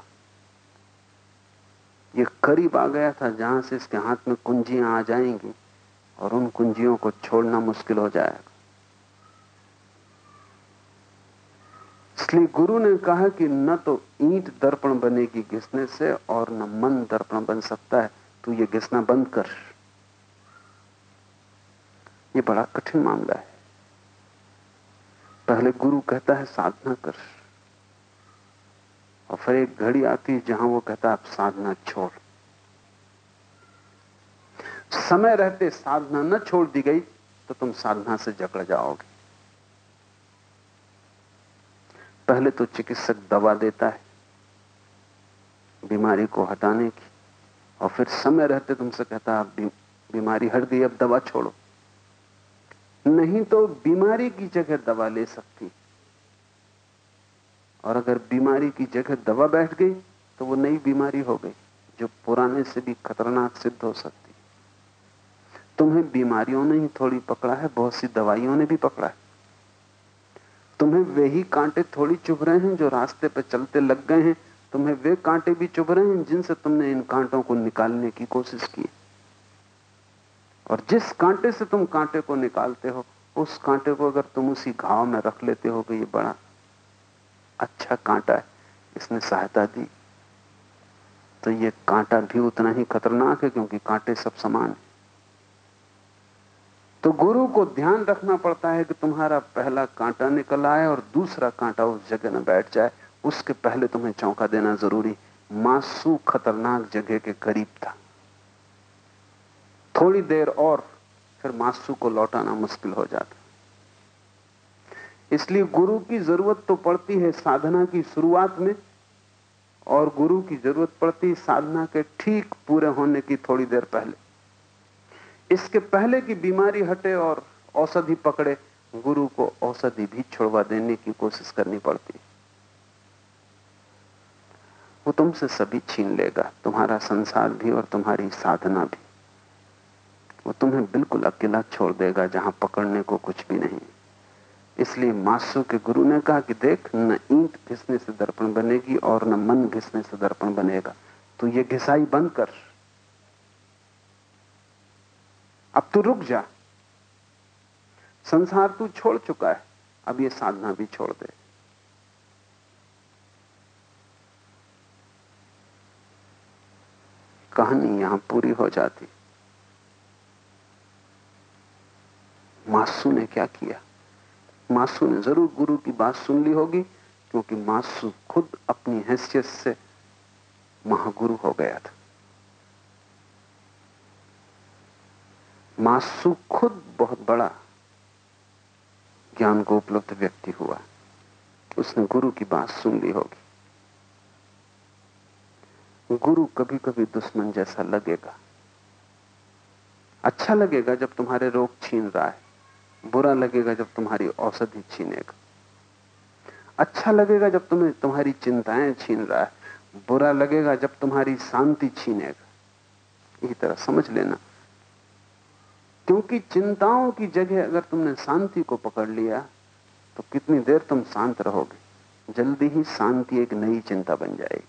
ये करीब आ गया था, जहाँ से इसके हाथ में कुंजियाँ आ जाएँगी और उन कुंजियों को छोड़ना मुश्किल हो जाएगा। इसलिए गुरु ने कहा कि न तो ईंट दर्पण बनेगी घिसने से और न मन दर्पण बन सकता है, तू ये घिसना बंद कर। ये बड़ा कठिन मामला है। पहले गुरु कहता है, साधना कर। और फिर एक घड़ी आती है जहाँ वो कहता है अब साधना छोड़। समय रहते साधना न छोड़ दी गई तो तुम साधना से जकड़ जाओगे। पहले तो चिकित्सक दवा देता है, बीमारी को हटाने की। और फिर समय रहते तुमसे कहता है, आप बीमारी हट गई, अब दवा छोड़ो। नहीं तो बीमारी की जगह दवा ले सकती। और अगर बीमारी की जगह दवा बैठ गई तो वो नई बीमारी हो गई, जो पुराने से भी खतरनाक सिद्ध हो सकती। तुम्हें बीमारियों ने ही थोड़ी पकड़ा है, बहुत सी दवाइयों ने भी पकड़ा है। तुम्हें वे ही कांटे थोड़ी चुभ रहे हैं, जो रास्ते पर चलते लग गए हैं। तुम्हें वे कांटे भी चुभ रहे हैं, जिनसे तुमने इन कांटों को निकालने की कोशिश की। और जिस कांटे से तुम कांटे को निकालते हो, उस कांटे को अगर तुम उसी घाव में रख लेते हो कि ये बड़ा अच्छा कांटा है, इसने सहायता दी तो ये कांटा भी उतना ही खतरनाक है क्योंकि कांटे सब समान है। तो गुरु को ध्यान रखना पड़ता है कि तुम्हारा पहला कांटा निकल आए और दूसरा कांटा उस जगह में बैठ जाए। उसके पहले तुम्हें चौंका देना ज़रूरी। मासू खतरनाक जगह के करीब था। थोड़ी देर और फिर मासू को लौटाना मुश्किल हो जाता। इसलिए गुरु की ज़रूरत तो पड़ती है साधना की शुरुआत में, और गुरु की ज़रूरत पड़ती साधना के ठीक पूरे होने की थोड़ी देर पहले। इसके पहले की बीमारी हटे और औषधि पकड़े, गुरु को औषधि भी छुड़वा देने की कोशिश करनी पड़ती वो तुमसे सभी छीन लेगा, तुम्हारा संसार भी और तुम्हारी साधना भी। वो तुम्हें बिल्कुल अकेला छोड़ देगा, जहाँ पकड़ने को कुछ भी नहीं। इसलिए मासू के गुरु ने कहा कि देख, न ईंट घिसने से दर्पण बनेगी और न मन घिसने से दर्पण बनेगा। तो ये घिसाई बंद कर। अब तू रुक जा। संसार तू छोड़ चुका है। अब ये साधना भी छोड़ दे। कहानी यहाँ पूरी हो जाती। मासू ने क्या किया? मासू ने ज़रूर गुरु की बात सुन ली होगी, क्योंकि मासू खुद अपनी हैसियत से महागुरु हो गया था। मासू खुद बहुत बड़ा ज्ञान को उपलब्ध व्यक्ति हुआ। उसने गुरु की बात सुन ली होगी। गुरु कभी कभी दुश्मन जैसा लगेगा। अच्छा लगेगा जब तुम्हारे रोग छीन रहा है। बुरा लगेगा जब तुम्हारी औषधि छीनेगा। अच्छा लगेगा जब तुम्हें तुम्हारी चिंताएँ छीन रहा है। बुरा लगेगा जब तुम्हारी शांति छीनेगा। इसी तरह समझ लेना। क्योंकि चिंताओं की जगह अगर तुमने शांति को पकड़ लिया तो कितनी देर तुम शांत रहोगे? जल्दी ही शांति एक नई चिंता बन जाएगी।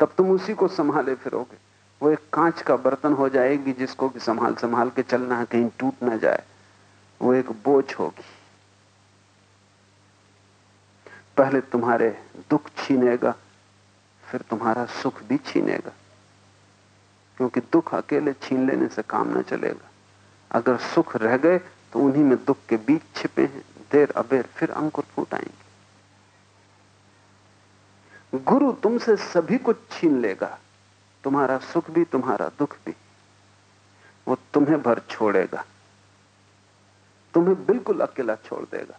तब तुम उसी को संभाले फिरोगे। वो एक कांच का बर्तन हो जाएगी जिसको कि संभाल संभाल के चलना है कहीं टूट ना जाए। वो एक बोझ होगी। पहले तुम्हारे दुख छीनेगा, फिर तुम्हारा सुख भी छीनेगा। क्योंकि दुख अकेले छीन लेने से काम ना चलेगा। अगर सुख रह गए तो उन्हीं में दुख के बीच छिपे हैं। देर अबेर फिर अंकुर फूट आएँगे। गुरु तुमसे सभी कुछ छीन लेगा। तुम्हारा सुख भी, तुम्हारा दुख भी, वो तुम्हें भर छोड़ेगा। तुम्हें बिल्कुल अकेला छोड़ देगा।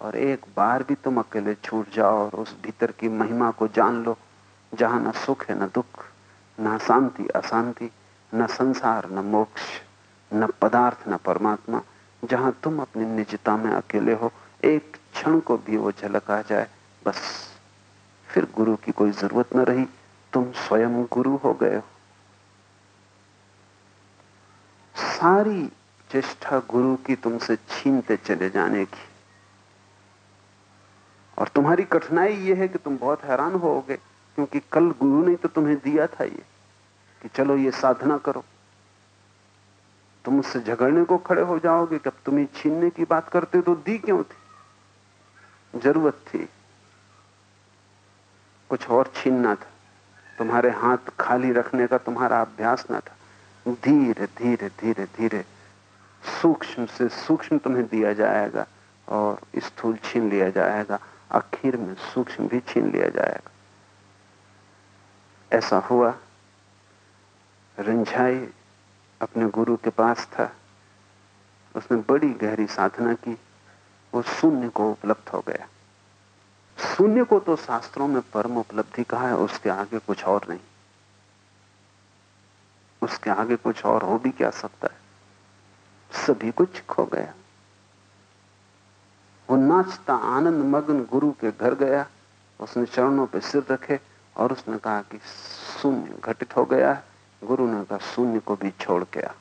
और एक बार भी तुम अकेले छूट जाओ और उस भीतर की महिमा को जान लो, जहाँ ना सुख है, ना दुख, ना शांति, अशांति, न संसार, न मोक्ष, न पदार्थ, न परमात्मा, जहाँ तुम अपनी निजता में अकेले हो, एक क्षण को भी वो झलक आ जाए, बस। फिर गुरु की कोई ज़रूरत न रही। तुम स्वयं गुरु हो गए हो। सारी चेष्टा गुरु की तुमसे छीनते चले जाने की। और तुम्हारी कठिनाई यह है कि तुम बहुत हैरान होगे, क्योंकि कल गुरु ने तो तुम्हें दिया था ये, कि चलो ये साधना करो। तुम उससे झगड़ने को खड़े हो जाओगे कि अब तुम्हें छीनने की बात करते हो तो दी क्यों थी? ज़रूरत थी। कुछ और छीनना था। तुम्हारे हाथ खाली रखने का तुम्हारा अभ्यास ना था। धीरे धीरे धीरे धीरे सूक्ष्म से सूक्ष्म तुम्हें दिया जाएगा और स्थूल छीन लिया जाएगा। आखिर में सूक्ष्म भी छीन लिया जाएगा। ऐसा हुआ। रंझाई अपने गुरु के पास था। उसने बड़ी गहरी साधना की। वो शून्य को उपलब्ध हो गया। शून्य को तो शास्त्रों में परम उपलब्धि कहा है, उसके आगे कुछ और नहीं। उसके आगे कुछ और हो भी क्या सकता है? सभी कुछ खो गया। वो नाचता आनंद मग्न गुरु के घर गया, उसने चरणों पर सिर रखे और उसने कहा कि शून्य घटित हो गया है। गुरु ने कहा, शून्य को भी छोड़ आ।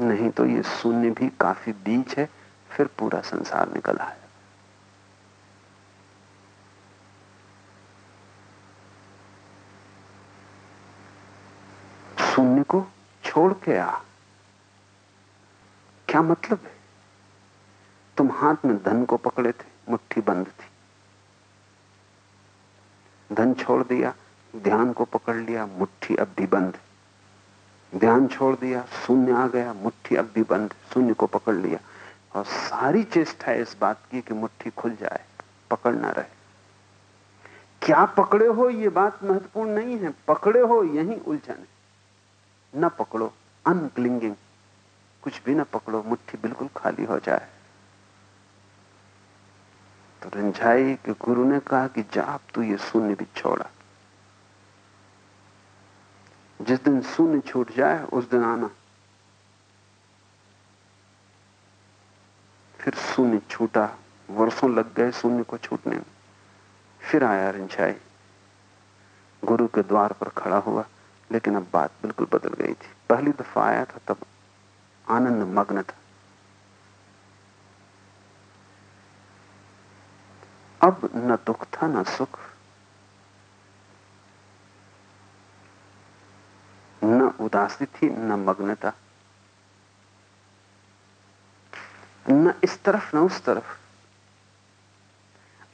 नहीं तो ये शून्य भी काफ़ी बीच है, फिर पूरा संसार निकल आया शून्य को छोड़ के आ। क्या मतलब है? तुम हाथ में धन को पकड़े थे, मुट्ठी बंद थी। धन छोड़ दिया, ध्यान को पकड़ लिया, मुट्ठी अब भी बंद ध्यान छोड़ दिया, शून्य आ गया, मुट्ठी अब भी बंद शून्य को पकड़ लिया। और सारी चेष्टा इस बात की कि मुट्ठी खुल जाए, पकड़ ना रहे। क्या पकड़े हो ये बात महत्वपूर्ण नहीं है। पकड़े हो, यही उलझन है। न पकड़ो अनक्लिंगिंग कुछ भी ना पकड़ो, मुट्ठी बिल्कुल खाली हो जाए। तो रंझाई के गुरु ने कहा कि जाप तू ये शून्य भी छोड़ा। जिस दिन शून्य छूट जाए, उस दिन आना। फिर शून्य छूटा, वर्षों लग गए शून्य को छूटने में। फिर आया रंझाई गुरु के द्वार पर खड़ा हुआ। लेकिन अब बात बिल्कुल बदल गई थी। पहली दफ़ा आया था, तब आनंद मग्न था। अब न दुख था, न सुख, न उदासी थी, न मग्नता, न इस तरफ़, न उस तरफ़।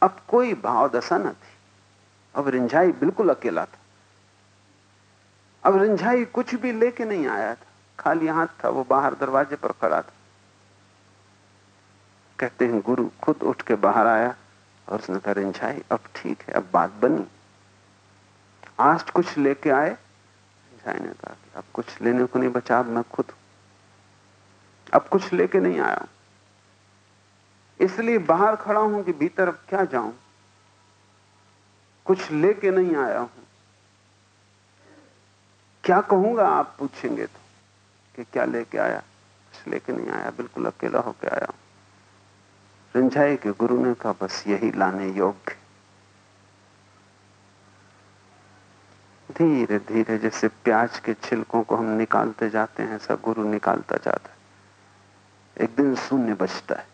अब कोई भाव दशा न थी। अब रिंझाई बिल्कुल अकेला था। अब रिंझाई कुछ भी लेके नहीं आया था। खाली हाथ था, वो बाहर दरवाजे पर खड़ा था। कहते हैं, गुरु खुद उठ के बाहर आया और उसने कहा, रिंझाई, अब ठीक है, अब बात बनी। आज कुछ लेके आए? रिंझाई ने कहा अब कुछ लेने को नहीं बचा मैं खुद अब कुछ लेके नहीं आया इसलिए बाहर खड़ा हूँ कि भीतर अब क्या जाऊँ? कुछ लेके नहीं आया हूँ। क्या कहूँगा? आप पूछेंगे तो कि क्या लेके आया? कुछ लेके नहीं आया, बिल्कुल अकेला होके आया रिंझाई के गुरु ने कहा, बस यही लाने योग्य धीरे धीरे जैसे प्याज के छिलकों को हम निकालते जाते हैं सब गुरु निकालता जाता है। एक दिन शून्य बचता है।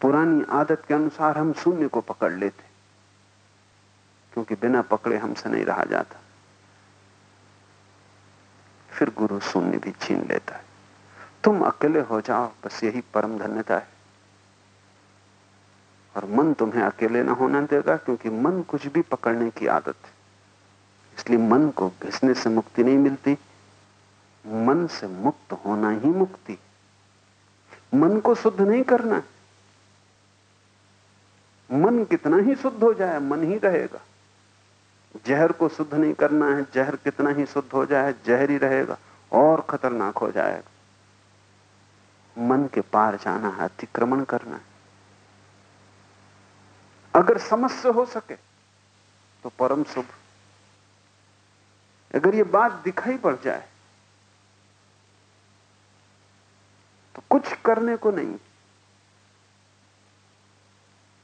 पुरानी आदत के अनुसार हम शून्य को पकड़ लेते क्योंकि बिना पकड़े हमसे नहीं रहा जाता। फिर गुरु शून्य भी छीन लेता है। तुम अकेले हो जाओ, बस यही परम धन्यता है। और मन तुम्हें अकेले ना होना देगा, क्योंकि मन कुछ भी पकड़ने की आदत है। इसलिए मन को घिसने से मुक्ति नहीं मिलती, मन से मुक्त होना ही मुक्ति मन को शुद्ध नहीं करना मन कितना ही शुद्ध हो जाए, मन ही रहेगा। जहर को शुद्ध नहीं करना है, जहर कितना ही शुद्ध हो जाए, जहर ही रहेगा, और खतरनाक हो जाएगा। मन के पार जाना है, अतिक्रमण करना है। अगर समझ से हो सके तो परम शुभ। अगर ये बात दिखाई पड़ जाए तो कुछ करने को नहीं।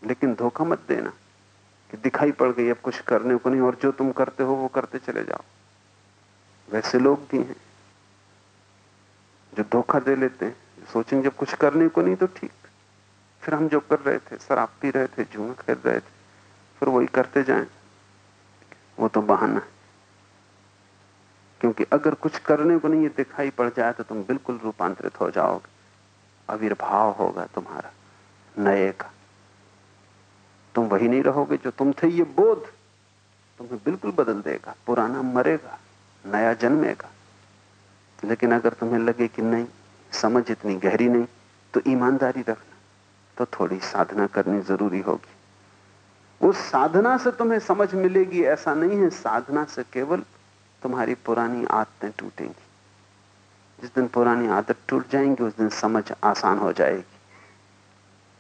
लेकिन धोखा मत देना। कि दिखाई पड़ गई, अब कुछ करने को नहीं, और जो तुम करते हो, वो करते चले जाओ। वैसे लोग भी हैं, जो धोखा दे लेते हैं सोचेंगे जब कुछ करने को नहीं तो ठीक। फिर हम जो कर रहे थे, शराब पी रहे थे जुआ खेल रहे थे, फिर वही करते जाएँ, वो तो बहाना है। क्योंकि अगर कुछ करने को नहीं दिखाई पड़ जाए तो तुम बिल्कुल रूपांतरित हो जाओगे। आविर्भाव होगा तुम्हारा, नए का। तुम वही नहीं रहोगे जो तुम थे, ये बोध तुम्हें बिल्कुल बदल देगा, पुराना मरेगा, नया जन्मेगा। लेकिन अगर तुम्हें लगे कि नहीं, समझ इतनी गहरी नहीं तो ईमानदारी रखना तो थोड़ी साधना करनी ज़रूरी होगी। उस साधना से तुम्हें समझ मिलेगी, ऐसा नहीं है, साधना से केवल तुम्हारी पुरानी आदतें टूटेंगी। जिस दिन पुरानी आदत टूट जाएँगी, उस दिन समझ आसान हो जाएगी।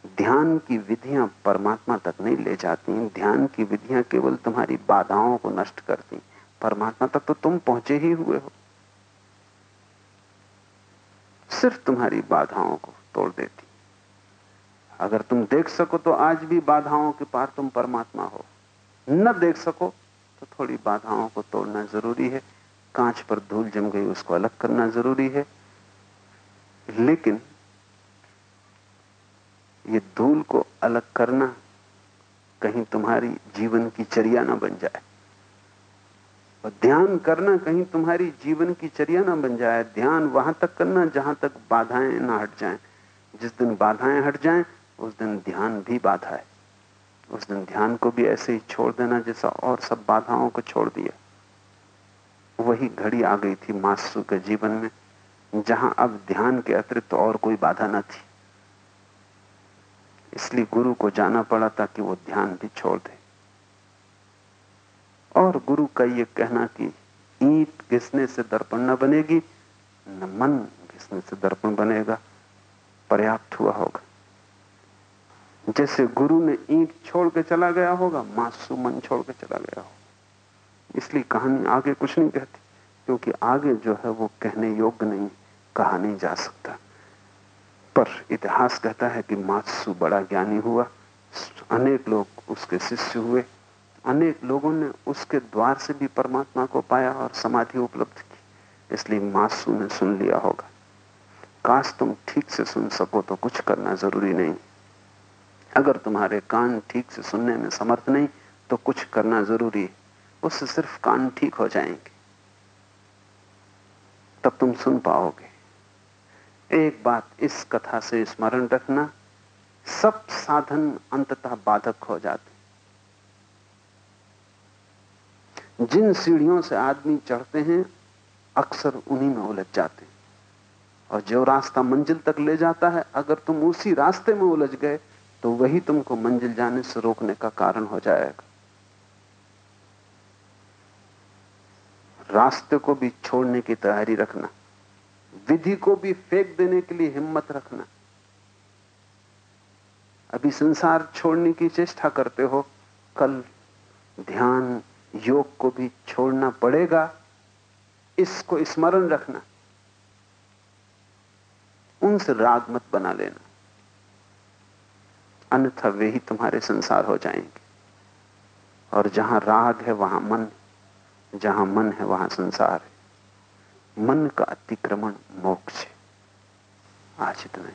ध्यान की विधियाँ परमात्मा तक नहीं ले जाती ध्यान की विधियाँ केवल तुम्हारी बाधाओं को नष्ट करती परमात्मा तक तो तुम पहुँचे ही हुए हो। सिर्फ़ तुम्हारी बाधाओं को तोड़ देती अगर तुम देख सको तो आज भी बाधाओं के पार तुम परमात्मा हो। न देख सको तो थोड़ी बाधाओं को तोड़ना ज़रूरी है। कांच पर धूल जम गई, उसको अलग करना ज़रूरी है। लेकिन ये धूल को अलग करना कहीं तुम्हारी जीवन की चर्या ना बन जाए। और ध्यान करना कहीं तुम्हारी जीवन की चर्या ना बन जाए। ध्यान वहाँ तक करना जहाँ तक बाधाएँ ना हट जाएँ। जिस दिन बाधाएँ हट जाएँ, उस दिन ध्यान भी बाधा है। उस दिन ध्यान को भी ऐसे ही छोड़ देना जैसा और सब बाधाओं को छोड़ दिया। वही घड़ी आ गई थी मासू के जीवन में, जहाँ अब ध्यान के अतिरिक्त तो और कोई बाधा न थी। इसलिए गुरु को जाना पड़ा था कि वो ध्यान भी छोड़ दे। और गुरु का ये कहना कि ईट घिसने से दर्पण न बनेगी, न मन घिसने से दर्पण बनेगा, पर्याप्त हुआ होगा। जैसे गुरु ने ईट छोड़ के चला गया होगा, मासू मन छोड़ के चला गया होगा। इसलिए कहानी आगे कुछ नहीं कहती, क्योंकि आगे जो है वो कहने योग्य नहीं, कहा नहीं जा सकता। पर इतिहास कहता है कि मात्सु बड़ा ज्ञानी हुआ। अनेक लोग उसके शिष्य हुए। अनेक लोगों ने उसके द्वार से भी परमात्मा को पाया और समाधि उपलब्ध की। इसलिए मासू ने सुन लिया होगा। काश तुम ठीक से सुन सको तो कुछ करना ज़रूरी नहीं। अगर तुम्हारे कान ठीक से सुनने में समर्थ नहीं तो कुछ करना ज़रूरी है। उससे सिर्फ़ कान ठीक हो जाएँगे। तब तुम सुन पाओगे। एक बात इस कथा से स्मरण रखना, सब साधन अंततः बाधक हो जाते जिन सीढ़ियों से आदमी चढ़ते हैं, अक्सर उन्हीं में उलझ जाते हैं। और जो रास्ता मंजिल तक ले जाता है, अगर तुम उसी रास्ते में उलझ गए तो वही तुमको मंजिल जाने से रोकने का कारण हो जाएगा। रास्ते को भी छोड़ने की तैयारी रखना। विधि को भी फेंक देने के लिए हिम्मत रखना। अभी संसार छोड़ने की चेष्टा करते हो, कल ध्यान योग को भी छोड़ना पड़ेगा। इसको स्मरण रखना। उनसे राग मत बना लेना। अन्यथा वे ही तुम्हारे संसार हो जाएँगे। और जहाँ राग है, वहाँ मन। जहाँ मन है, वहाँ संसार है। मन का अतिक्रमण मोक्ष आज इतना ही।